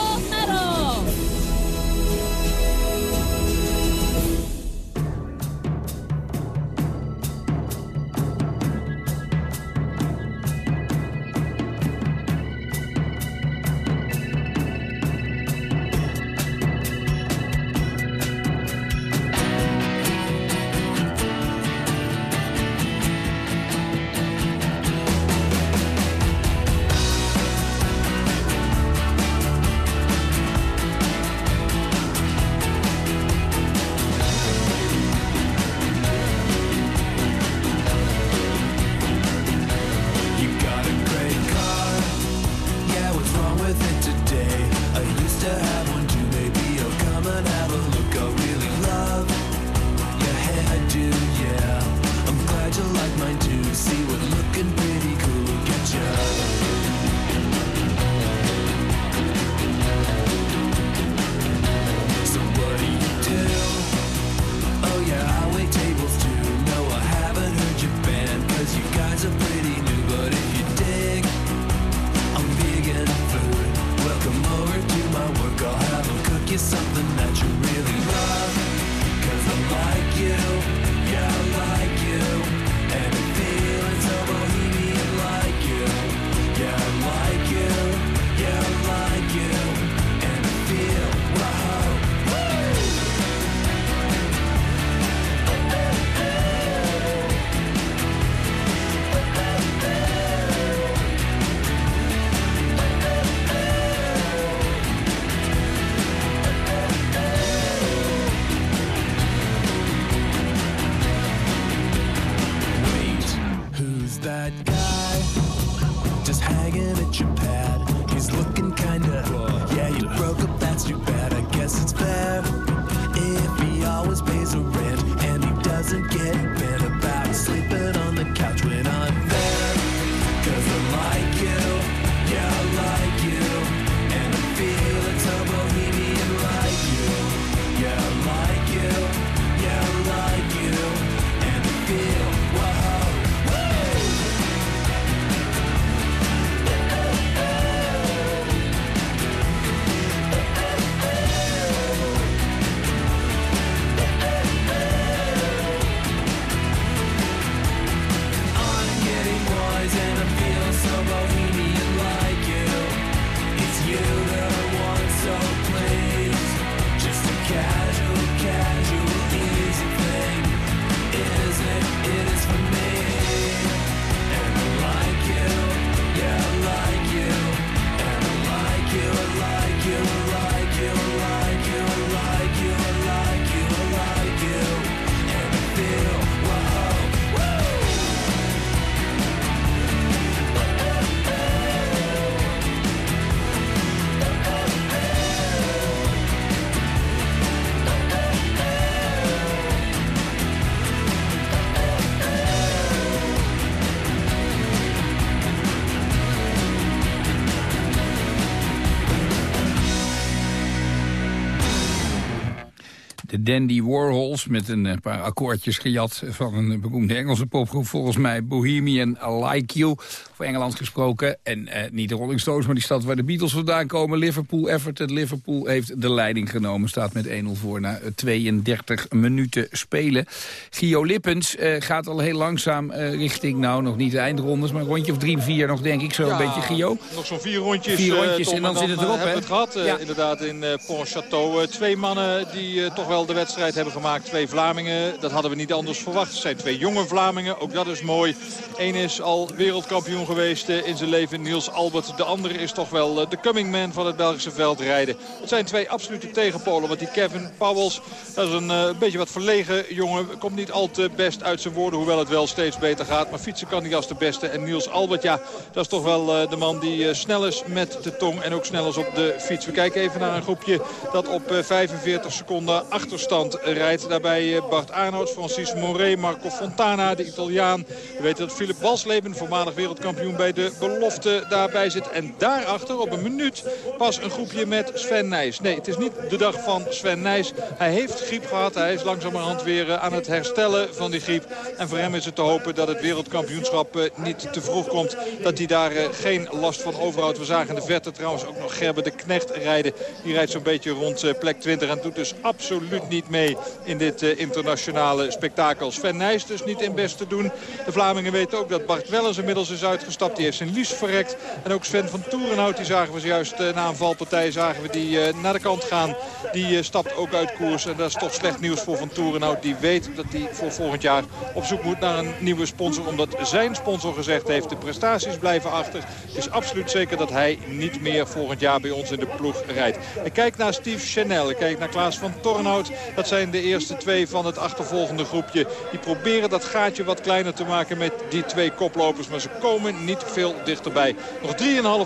Dandy Warhols met een eh, paar akkoordjes gejat van een beroemde Engelse popgroep. Volgens mij Bohemian Like You, Engeland gesproken. En eh, niet de Rolling Stones, maar die stad waar de Beatles vandaan komen. Liverpool, Everton. Liverpool heeft de leiding genomen. Staat met 1-0 voor na 32 minuten spelen. Gio Lippens eh, gaat al heel langzaam eh, richting, nou nog niet de eindrondes, maar een rondje of drie, vier nog denk ik zo een beetje Gio. Nog zo'n vier rondjes. Vier eh, rondjes Tom, en dan zit het erop, eh, hè? we het gehad, eh, Ja. inderdaad, in eh Pont-Château. Eh, twee mannen die eh, toch wel de wedstrijd hebben gemaakt. Twee Vlamingen, dat hadden we niet anders verwacht. Het zijn twee jonge Vlamingen, ook dat is mooi. Eén is al wereldkampioen geweest eh, in zijn leven, Niels Albert. De andere is toch wel eh, de coming man van het Belgische veldrijden. Het zijn twee absolute tegenpolen, want die Kevin Powels... dat is een eh, beetje wat verlegen jongen. Komt niet al te best uit zijn woorden, hoewel het wel steeds beter gaat. Maar fietsen kan hij als de beste. En Niels Albert, ja, dat is toch wel de man die snel is met de tong... en ook snel is op de fiets. We kijken even naar een groepje dat op eh, 45 seconden achterstand rijdt. Daarbij Bart Arnouds, Francis Moret, Marco Fontana, de Italiaan. We weten dat Philip Walsleben, voormalig wereldkampioen bij de belofte, daarbij zit. En daarachter op een minuut pas een groepje met Sven Nijs. Nee, het is niet de dag van Sven Nijs. Hij heeft griep gehad. Hij is langzamerhand weer eh, aan het herstellen van die griep. En voor hem is het te hopen dat het wereldkampioenschap eh, niet te vroeg komt. Dat hij daar eh, geen last van overhoudt. We zagen in de verte trouwens ook nog Gerber de Knecht rijden. Die rijdt zo'n beetje rond plek 20 en doet dus absoluut niet mee in dit internationale spektakel. Sven Nijs dus niet in best te doen. De Vlamingen weten ook dat Bart Wellens inmiddels is uitgestapt. Die heeft zijn lies verrekt. En ook Sven van Toerenhout, die zagen we zojuist eh, na een valpartij, zagen we die eh, naar de kant gaan. Die eh, stapt ook uit koers. En dat is toch slecht nieuws voor Van Toerenhout. Die weet dat hij voor volgend jaar op zoek moet naar een nieuwe sponsor. Omdat zijn sponsor gezegd heeft, de prestaties blijven achter. Het is absoluut zeker dat hij niet meer volgend jaar bij ons in de ploeg rijdt. Ik kijk naar Steve Chanel, ik kijk naar Klaas van Tornhout. Dat zijn de eerste twee van het achtervolgende groepje. Die proberen dat gaatje wat kleiner te maken met die twee koplopers. Maar ze komen niet veel dichterbij. Nog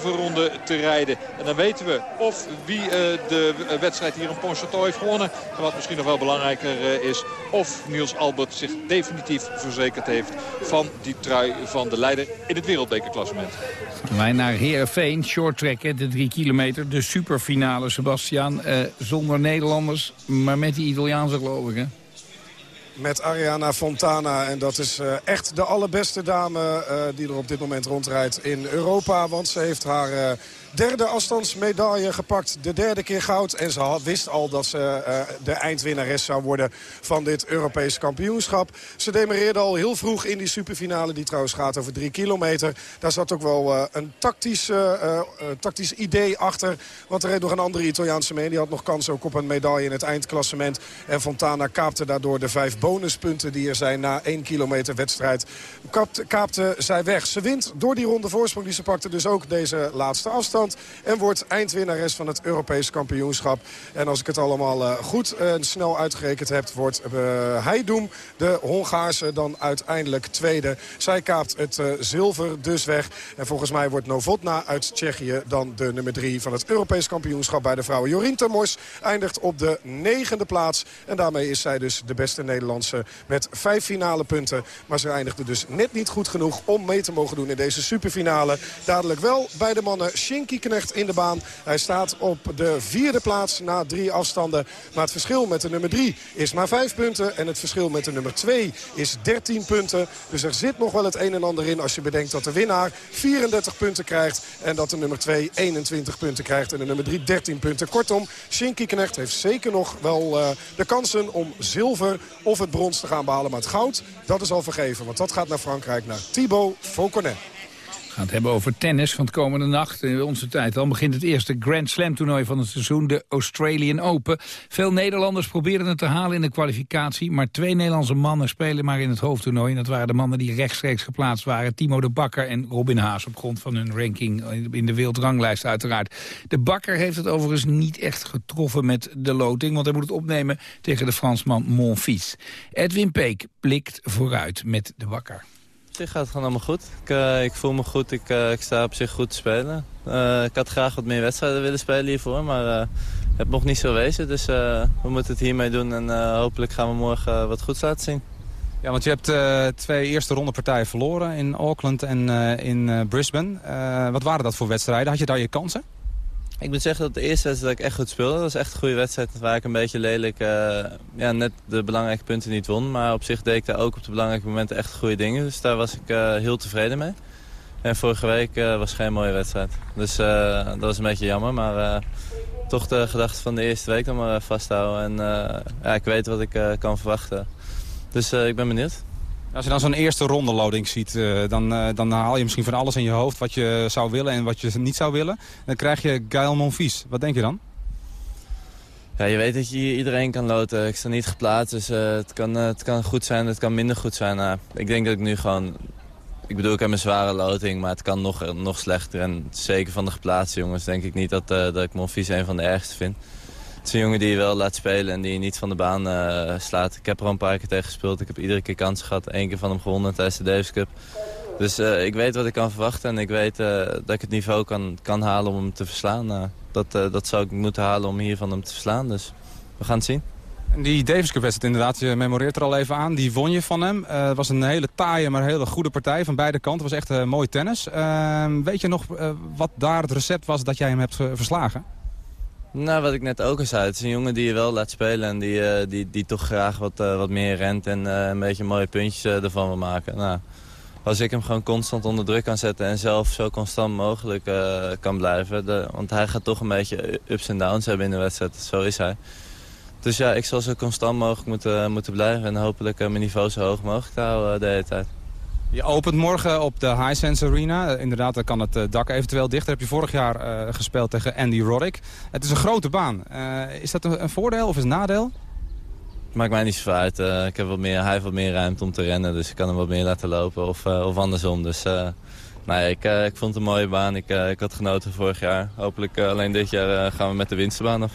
3,5 ronde te rijden. En dan weten we of wie eh, de wedstrijd hier in Pontchâteau heeft gewonnen. En wat misschien nog wel belangrijker eh, is. Of Niels Albert zich definitief verzekerd heeft van die trui van de leider in het wereldbekerklassement. Wij naar Heerenveen, short hè, de drie kilometer, de superfinale, Sebastian. eh, zonder Nederlanders, maar met die Italiaanse geloof ik, hè? Met Ariana Fontana. En dat is eh, echt de allerbeste dame eh, die er op dit moment rondrijdt in Europa. Want ze heeft haar eh, derde afstandsmedaille gepakt. De derde keer goud. En ze wist al dat ze eh, de eindwinnares zou worden van dit Europees kampioenschap. Ze demareerde al heel vroeg in die superfinale. Die trouwens gaat over drie kilometer. Daar zat ook wel eh, een tactisch, eh, tactisch idee achter. Want er reed nog een andere Italiaanse mee. Die had nog kans ook op een medaille in het eindklassement. En Fontana kaapte daardoor de vijf bonuspunten die er zijn na 1 kilometer wedstrijd kaapte, kaapte zij weg. Ze wint door die ronde voorsprong die ze pakte dus ook deze laatste afstand. En wordt eindwinnares van het Europees kampioenschap. En als ik het allemaal uh, goed en snel uitgerekend heb... wordt Heidoem, de Hongaarse, dan uiteindelijk tweede. Zij kaapt het uh, zilver dus weg. En volgens mij wordt Novotna uit Tsjechië dan de nummer drie... van het Europees kampioenschap bij de vrouwen. Jorien Termors eindigt op de negende plaats. En daarmee is zij dus de beste Nederlandse met vijf finale punten. Maar ze eindigde dus net niet goed genoeg om mee te mogen doen in deze superfinale. Dadelijk wel bij de mannen Shinky Knecht in de baan. Hij staat op de vierde plaats na drie afstanden. Maar het verschil met de nummer drie is maar vijf punten. En het verschil met de nummer twee is 13 punten. Dus er zit nog wel het een en ander in als je bedenkt dat de winnaar 34 punten krijgt. En dat de nummer 2 21 punten krijgt en de nummer 3 13 punten. Kortom, Shinky Knecht heeft zeker nog wel uh, de kansen om zilver of het brons te gaan behalen. Maar het goud, dat is al vergeven. Want dat gaat naar Frankrijk, naar Thibaut Fauconnet. Gaan het hebben over tennis van de komende nacht. In onze tijd dan begint het eerste Grand Slam toernooi van het seizoen, de Australian Open. Veel Nederlanders proberen het te halen in de kwalificatie. Maar twee Nederlandse mannen spelen maar in het hoofdtoernooi. En dat waren de mannen die rechtstreeks geplaatst waren. Timo de Bakker en Robin Haas op grond van hun ranking in de wereldranglijst uiteraard. De Bakker heeft het overigens niet echt getroffen met de loting. Want hij moet het opnemen tegen de Fransman Monfils. Edwin Peek blikt vooruit met de Bakker zich gaat het gewoon allemaal goed. Ik, uh, ik voel me goed, ik, uh, ik, sta op zich goed te spelen. Uh, ik had graag wat meer wedstrijden willen spelen hiervoor, maar het mocht niet zo wezen. Dus we moeten het hiermee doen en hopelijk gaan we morgen wat goeds laten zien. Ja, want je hebt twee eerste ronde partijen verloren in Auckland en in Brisbane. wat waren dat voor wedstrijden? Had je daar je kansen? Ik moet zeggen dat de eerste wedstrijd dat ik echt goed speelde. Dat was echt een goede wedstrijd waar ik een beetje lelijk uh, ja, net de belangrijke punten niet won. Maar op zich deed ik daar ook op de belangrijke momenten echt goede dingen. Dus daar was ik uh, heel tevreden mee. En vorige week uh, was geen mooie wedstrijd. Dus dat was een beetje jammer. Maar toch de gedachte van de eerste week dan maar vasthouden. En ja, ik weet wat ik kan verwachten. Dus ik ben benieuwd. Als je dan zo'n eerste ronde loading ziet, uh, dan, uh, dan haal je misschien van alles in je hoofd wat je zou willen en wat je niet zou willen. Dan krijg je Gael Monfils. Wat denk je dan? Ja, je weet dat je iedereen kan loten. Ik sta niet geplaatst, dus uh, het, kan, het kan goed zijn, het kan minder goed zijn. Nou, ik denk dat ik nu gewoon... Ik bedoel, ik heb een zware loting, maar het kan nog, nog slechter. En zeker van de geplaatste jongens denk ik niet dat, dat ik Monfils een van de ergste vind. Het is een jongen die je wel laat spelen en die je niet van de baan uh, slaat. Ik heb er al een paar keer tegen gespeeld. Ik heb iedere keer kans gehad. Eén keer van hem gewonnen tijdens de Davis Cup. Dus uh, ik weet wat ik kan verwachten en ik weet uh, dat ik het niveau kan, kan halen om hem te verslaan. dat, dat zou ik moeten halen om hier van hem te verslaan. Dus we gaan het zien. En die Davis Cup wedstrijd inderdaad, je memoreert er al even aan. Die won je van hem. Het was een hele taaie, maar hele goede partij van beide kanten. Het was echt mooi tennis. Ehm, weet je nog wat daar het recept was dat jij hem hebt verslagen? Nou, wat ik net ook al zei. Het is een jongen die je wel laat spelen en die, uh, die, die toch graag wat, uh, wat meer rent en uh, een beetje mooie puntjes ervan wil maken. Nou, als ik hem gewoon constant onder druk kan zetten en zelf zo constant mogelijk kan blijven. Want hij gaat toch een beetje ups en downs hebben in de wedstrijd. Zo is hij. Dus ja, ik zal zo constant mogelijk moeten, moeten blijven en hopelijk mijn niveau zo hoog mogelijk houden de hele tijd. Je opent morgen op de Hisense Arena. Uh, inderdaad, dan kan het uh, dak eventueel dichter. Heb je vorig jaar uh, gespeeld tegen Andy Roddick. Het is een grote baan. is dat een, voordeel of is een nadeel? Maakt mij niet zoveel uit. ik heb wat meer, hij heeft wat meer ruimte om te rennen. Dus ik kan hem wat meer laten lopen of, of andersom. Dus nee, ik, ik vond het een mooie baan. Ik, ik had genoten vorig jaar. Hopelijk alleen dit jaar gaan we met de winsterbaan af.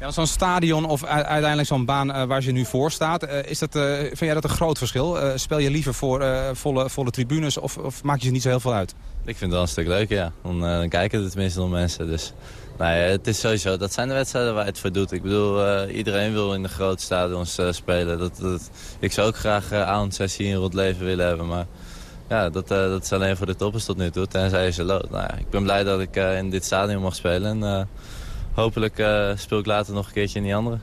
Ja, zo'n stadion of uiteindelijk zo'n baan uh, waar je nu voor staat. Uh, is dat, uh, vind jij dat een groot verschil? speel je liever voor volle, volle tribunes of, of maakt je ze niet zo heel veel uit? Ik vind het wel een stuk leuk, ja. Dan, kijken er tenminste nog mensen. Dus nee, het is sowieso, dat zijn de wedstrijden waar het voor doet. Ik bedoel, iedereen wil in de grote stadions spelen. Dat, ik zou ook graag avondsessie in Rotleven willen hebben, maar... Ja, dat, dat is alleen voor de toppers tot nu toe, tenzij je ze loopt. Nou, ik ben blij dat ik in dit stadion mag spelen. En, hopelijk uh, speel ik later nog een keertje in die andere.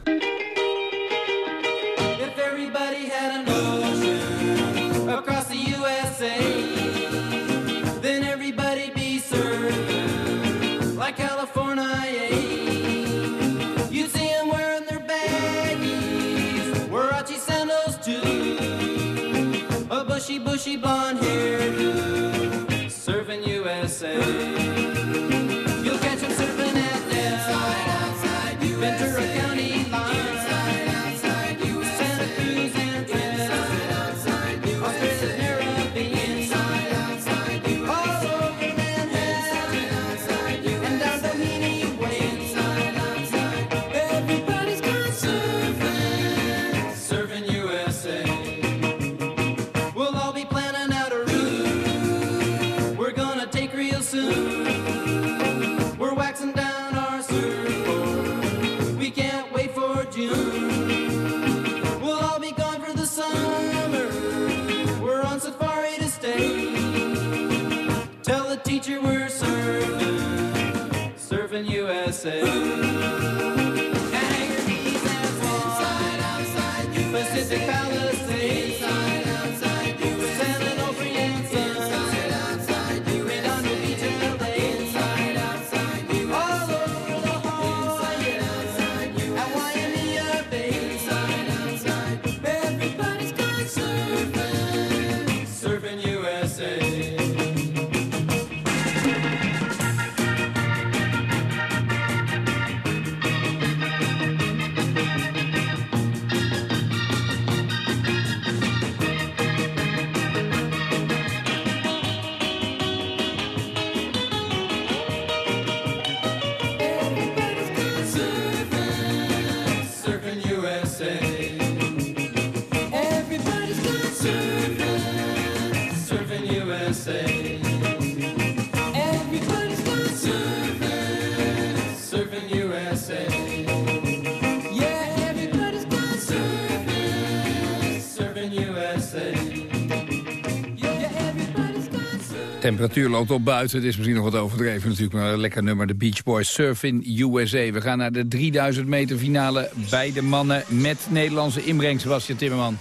Temperatuur loopt op buiten. Het is misschien nog wat overdreven natuurlijk. Maar een lekker nummer. De Beach Boys Surf in USA. We gaan naar de 3000 meter finale bij de mannen. Met Nederlandse inbreng. Sebastian Timmerman.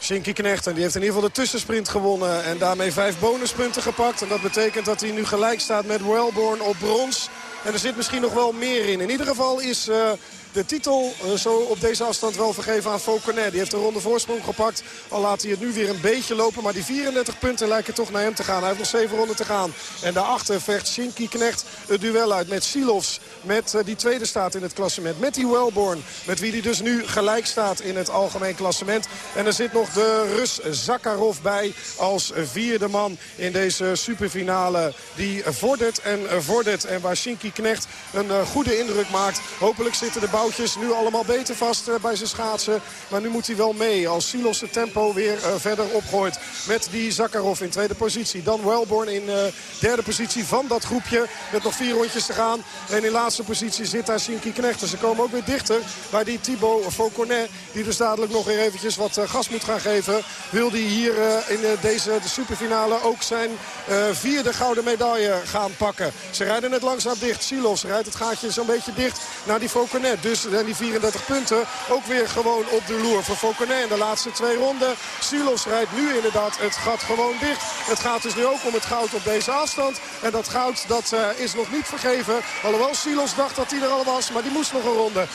Shinky Knecht. En die heeft in ieder geval de tussensprint gewonnen. En daarmee vijf bonuspunten gepakt. En dat betekent dat hij nu gelijk staat met Wellborn op brons. En er zit misschien nog wel meer in. In ieder geval is eh, de titel eh, zo op deze afstand wel vergeven aan Fauconet. Die heeft een ronde voorsprong gepakt. Al laat hij het nu weer een beetje lopen. Maar die 34 punten lijken toch naar hem te gaan. Hij heeft nog 7 ronden te gaan. En daarachter vecht Shinky Knecht het duel uit met Silovs. Met eh, die tweede staat in het klassement. Met die Wellborn. Met wie hij dus nu gelijk staat in het algemeen klassement. En er zit nog de Rus Zakharov bij als vierde man in deze superfinale. Die vordert en vordert. En waar Shinky Knecht een eh, goede indruk maakt. Hopelijk zitten de boutjes nu allemaal beter vast eh, bij zijn schaatsen. Maar nu moet hij wel mee als Silos het tempo weer eh, verder opgooit. Met die Zakharov in tweede positie. Dan Wellborn in derde positie van dat groepje. Met nog vier rondjes te gaan. En in laatste positie zit daar Shinky Knecht. Dus ze komen ook weer dichter bij die Thibaut Fauconnet. Die dus dadelijk nog weer eventjes wat gas moet gaan geven. Wil die hier in deze de superfinale ook zijn vierde gouden medaille gaan pakken. Ze rijden het langzaam dicht. Silos rijdt het gaatje zo'n beetje dicht naar die Fauconnet. Dus zijn die 34 punten ook weer gewoon op de loer voor Fauconnet in de laatste twee ronden. Silos rijdt nu inderdaad het gat gewoon dicht. Het gaat dus nu ook om het goud op deze afstand. En dat goud dat, eh, is nog niet vergeven. Alhoewel Silos dacht dat hij er al was, maar die moest nog een ronde.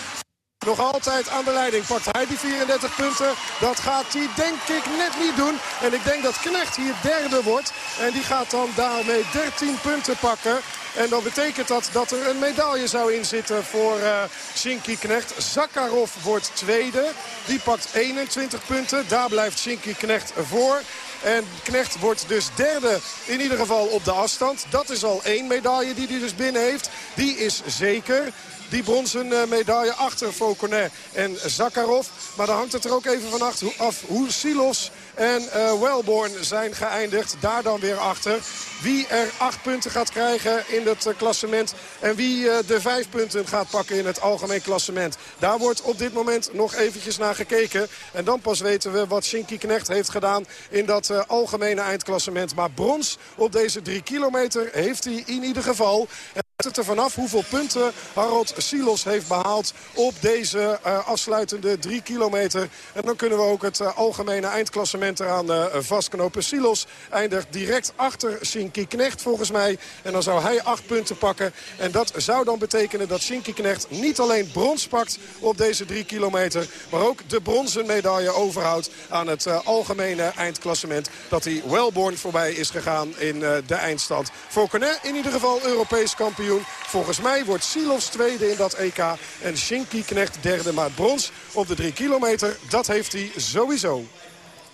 Nog altijd aan de leiding. Pakt hij die 34 punten. Dat gaat hij denk ik net niet doen. En ik denk dat Knecht hier derde wordt. En die gaat dan daarmee 13 punten pakken. En dan betekent dat dat er een medaille zou inzitten voor uh, Knecht. Zakharov wordt tweede. Die pakt 21 punten. Daar blijft Shinky Knecht voor. En Knecht wordt dus derde in ieder geval op de afstand. Dat is al één medaille die hij dus binnen heeft. Die is zeker. Die bronzen eh, medaille achter Fauconnet en Zakharov. Maar dan hangt het er ook even van af hoe Silos en uh, Wellborn zijn geëindigd. Daar dan weer achter. Wie er acht punten gaat krijgen in het uh, klassement. En wie uh, de vijf punten gaat pakken in het algemeen klassement. Daar wordt op dit moment nog eventjes naar gekeken. En dan pas weten we wat Shinky Knecht heeft gedaan in dat algemene eindklassement. Maar brons op deze drie kilometer heeft hij in ieder geval. Het er vanaf hoeveel punten Harold Silos heeft behaald op deze afsluitende drie kilometer. En dan kunnen we ook het algemene eindklassement eraan uh, vastknopen. Silos eindigt direct achter Shinky Knecht volgens mij. En dan zou hij acht punten pakken. En dat zou dan betekenen dat Shinky Knecht niet alleen brons pakt op deze drie kilometer. Maar ook de bronzen medaille overhoudt aan het algemene eindklassement. Dat hij Wellborn voorbij is gegaan in de eindstand. Fauconnet in ieder geval Europees kampioen. Volgens mij wordt Silos tweede in dat EK. En Shinky Knecht derde. Maar brons op de drie kilometer, dat heeft hij sowieso.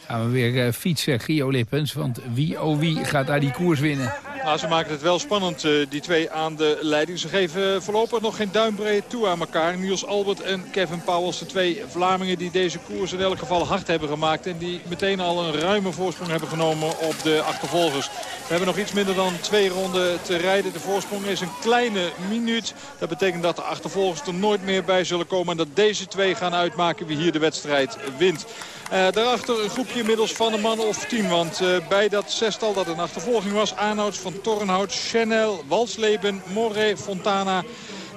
Gaan we weer uh, fietsen, Gio Lippens. Want wie oh wie gaat daar die koers winnen? Nou, ze maken het wel spannend, uh, die twee aan de leiding. Ze geven voorlopig nog geen duimbreed toe aan elkaar. Niels Albert en Kevin Powels, de twee Vlamingen die deze koers in elk geval hard hebben gemaakt. En die meteen al een ruime voorsprong hebben genomen op de achtervolgers. We hebben nog iets minder dan twee ronden te rijden. De voorsprong is een kleine minuut. Dat betekent dat de achtervolgers er nooit meer bij zullen komen. En dat deze twee gaan uitmaken wie hier de wedstrijd wint. Daarachter een inmiddels van een man of tien. Want uh, bij dat zestal dat een achtervolging was... Arnouds, Van Tornhout, Chanel, Walsleben, Moret, Fontana...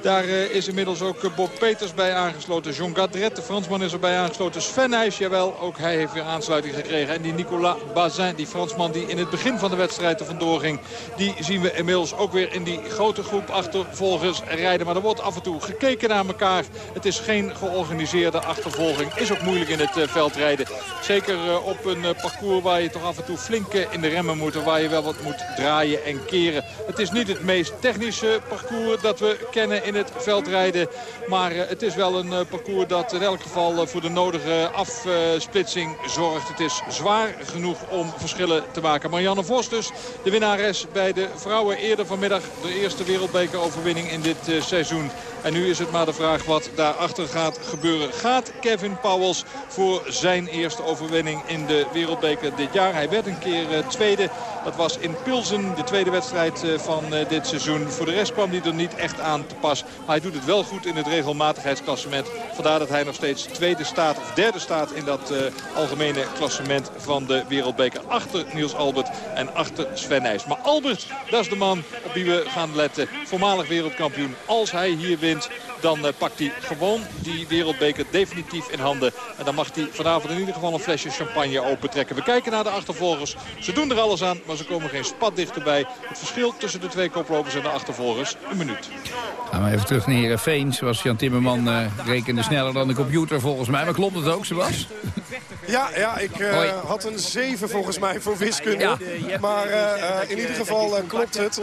Daar eh, is inmiddels ook eh, Bob Peters bij aangesloten. Jean Gadret, de Fransman, is erbij aangesloten. Sven Nijs, jawel, ook hij heeft weer aansluiting gekregen. En die Nicolas Bazin, die Fransman die in het begin van de wedstrijd er vandoor ging... die zien we inmiddels ook weer in die grote groep achtervolgers rijden. Maar er wordt af en toe gekeken naar elkaar. Het is geen georganiseerde achtervolging. Is ook moeilijk in het eh, veld rijden. Zeker op een parcours waar je toch af en toe flink in de remmen moet... waar je wel wat moet draaien en keren. Het is niet het meest technische parcours dat we kennen in het veldrijden. Maar eh, het is wel een eh, parcours dat in elk geval eh, voor de nodige afsplitsing zorgt. Het is zwaar genoeg om verschillen te maken. Marianne Vos dus, de winnares bij de vrouwen eerder vanmiddag. De eerste wereldbekeroverwinning in dit seizoen. En nu is het maar de vraag wat daarachter gaat gebeuren. Gaat Kevin Powels voor zijn eerste overwinning in de wereldbeker dit jaar? Hij werd een keer tweede. Dat was in Pilsen, de tweede wedstrijd van dit seizoen. Voor de rest kwam hij er niet echt aan te pas. Maar hij doet het wel goed in het regelmatigheidsklassement. Vandaar dat hij nog steeds tweede staat of derde staat in dat eh, algemene klassement van de wereldbeker. Achter Niels Albert en achter Sven Nijs. Maar Albert, dat is de man op wie we gaan letten. Voormalig wereldkampioen. Als hij hier wint, dan eh, pakt hij gewoon die wereldbeker definitief in handen. En dan mag hij vanavond in ieder geval een flesje champagne opentrekken. We kijken naar de achtervolgers. Ze doen er alles aan, maar ze komen geen spat dichterbij. Het verschil tussen de twee koplopers en de achtervolgers, een minuut. Gaan we even terug naar Heerenveen. Zoals Jan Timmerman eh, rekende sneller dan de computer volgens mij. Maar klopt het ook, Sebas? Ja, ja ik eh, had een 7 volgens mij voor wiskunde. Ja. Maar eh, eh, in ieder geval klopt het.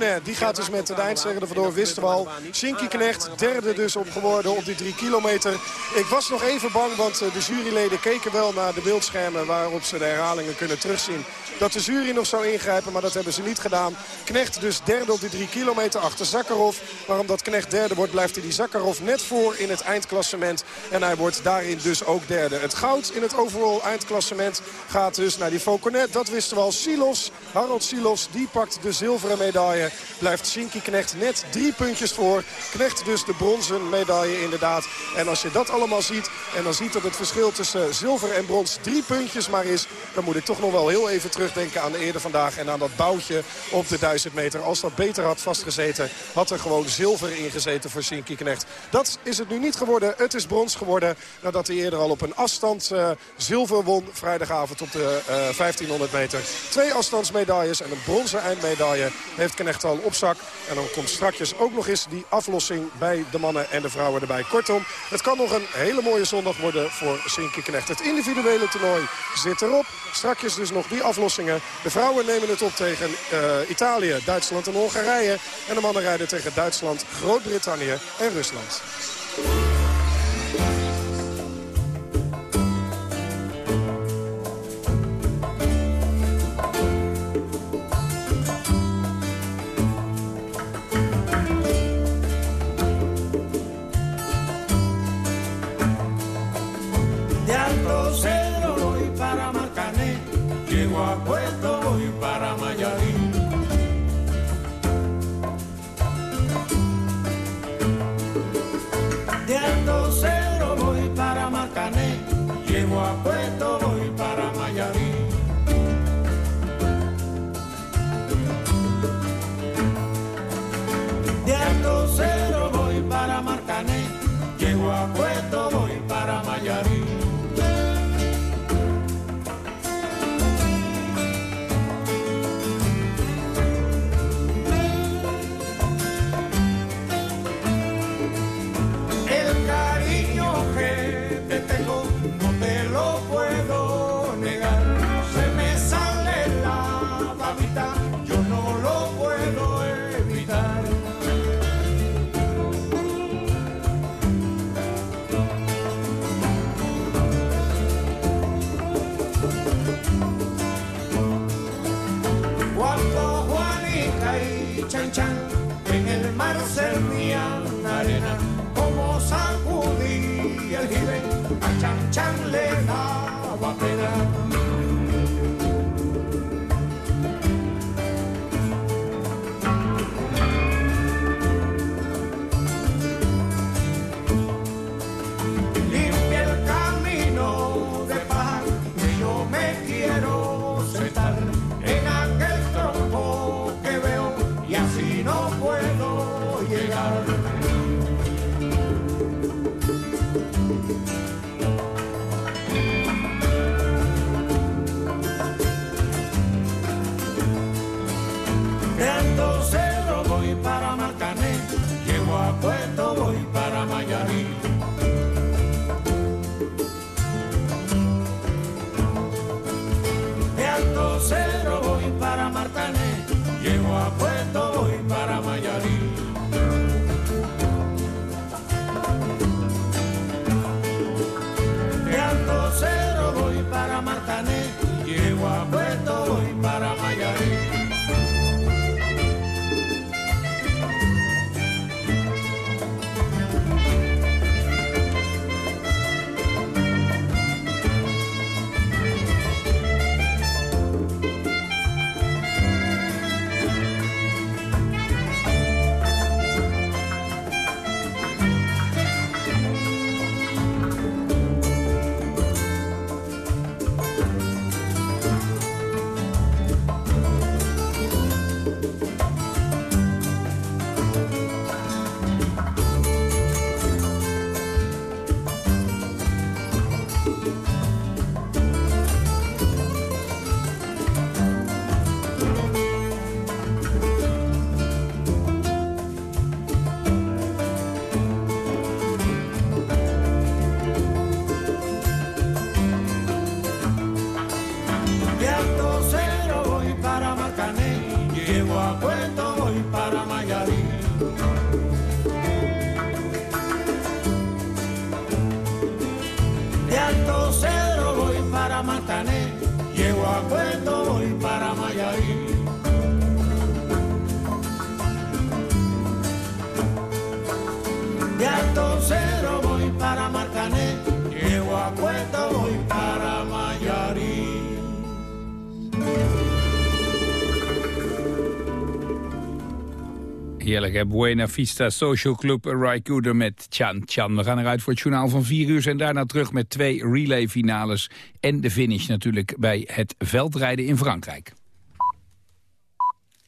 Uh, die gaat dus met de eindzegger er vandoor, wisten we al. Shinky Knecht, derde dus op geworden op die drie kilometer. Ik was nog even bang, want de juryleden keken wel naar de beeldschermen... waarop ze de herhalingen kunnen terugzien. Dat de jury nog zou ingrijpen, maar dat hebben ze niet gedaan. Knecht dus derde op die drie kilometer achter Zakharov. Maar omdat Knecht derde wordt, blijft hij die Zakharov net voor in het eindklassement. En hij wordt daarin dus ook derde. Het goud in het overall eindklassement gaat dus naar die Fauconnet. Dat wisten we al. Silos, Harold Silos, die pakt de zilveren medaille. Blijft Shinky Knecht net drie puntjes voor. Knecht dus de bronzen medaille inderdaad. En als je dat allemaal ziet en dan ziet dat het verschil tussen zilver en brons drie puntjes maar is... dan moet ik toch nog wel heel even terugdenken aan de eerder vandaag... en aan dat boutje op de 1000 meter. Als dat beter had vastgezeten, had er gewoon zilver ingezeten voor Shinky Knecht. Dat is het nu niet geworden. Het is brons geworden nadat hij eerder al op een afstand eh, zilver won. Vrijdagavond op de eh, 1500 meter. Twee afstandsmedailles en een bronzen eindmedaille heeft Knecht al op zak. En dan komt strakjes ook nog eens die aflossing bij de mannen en de vrouwen erbij. Kortom, het kan nog een hele mooie zondag worden voor Shinky Knecht. Het individuele toernooi zit erop. Strakjes dus nog die aflossingen. De vrouwen nemen het op tegen eh, Italië, Duitsland en Hongarije. En de mannen rijden tegen Duitsland, Groot-Brittannië en Rusland. hacer Heerlijk, Buena Vista Social Club Raikuda met Chan Chan. We gaan eruit voor het journaal van 4 uur. En daarna terug met twee relay finales. En de finish natuurlijk bij het veldrijden in Frankrijk.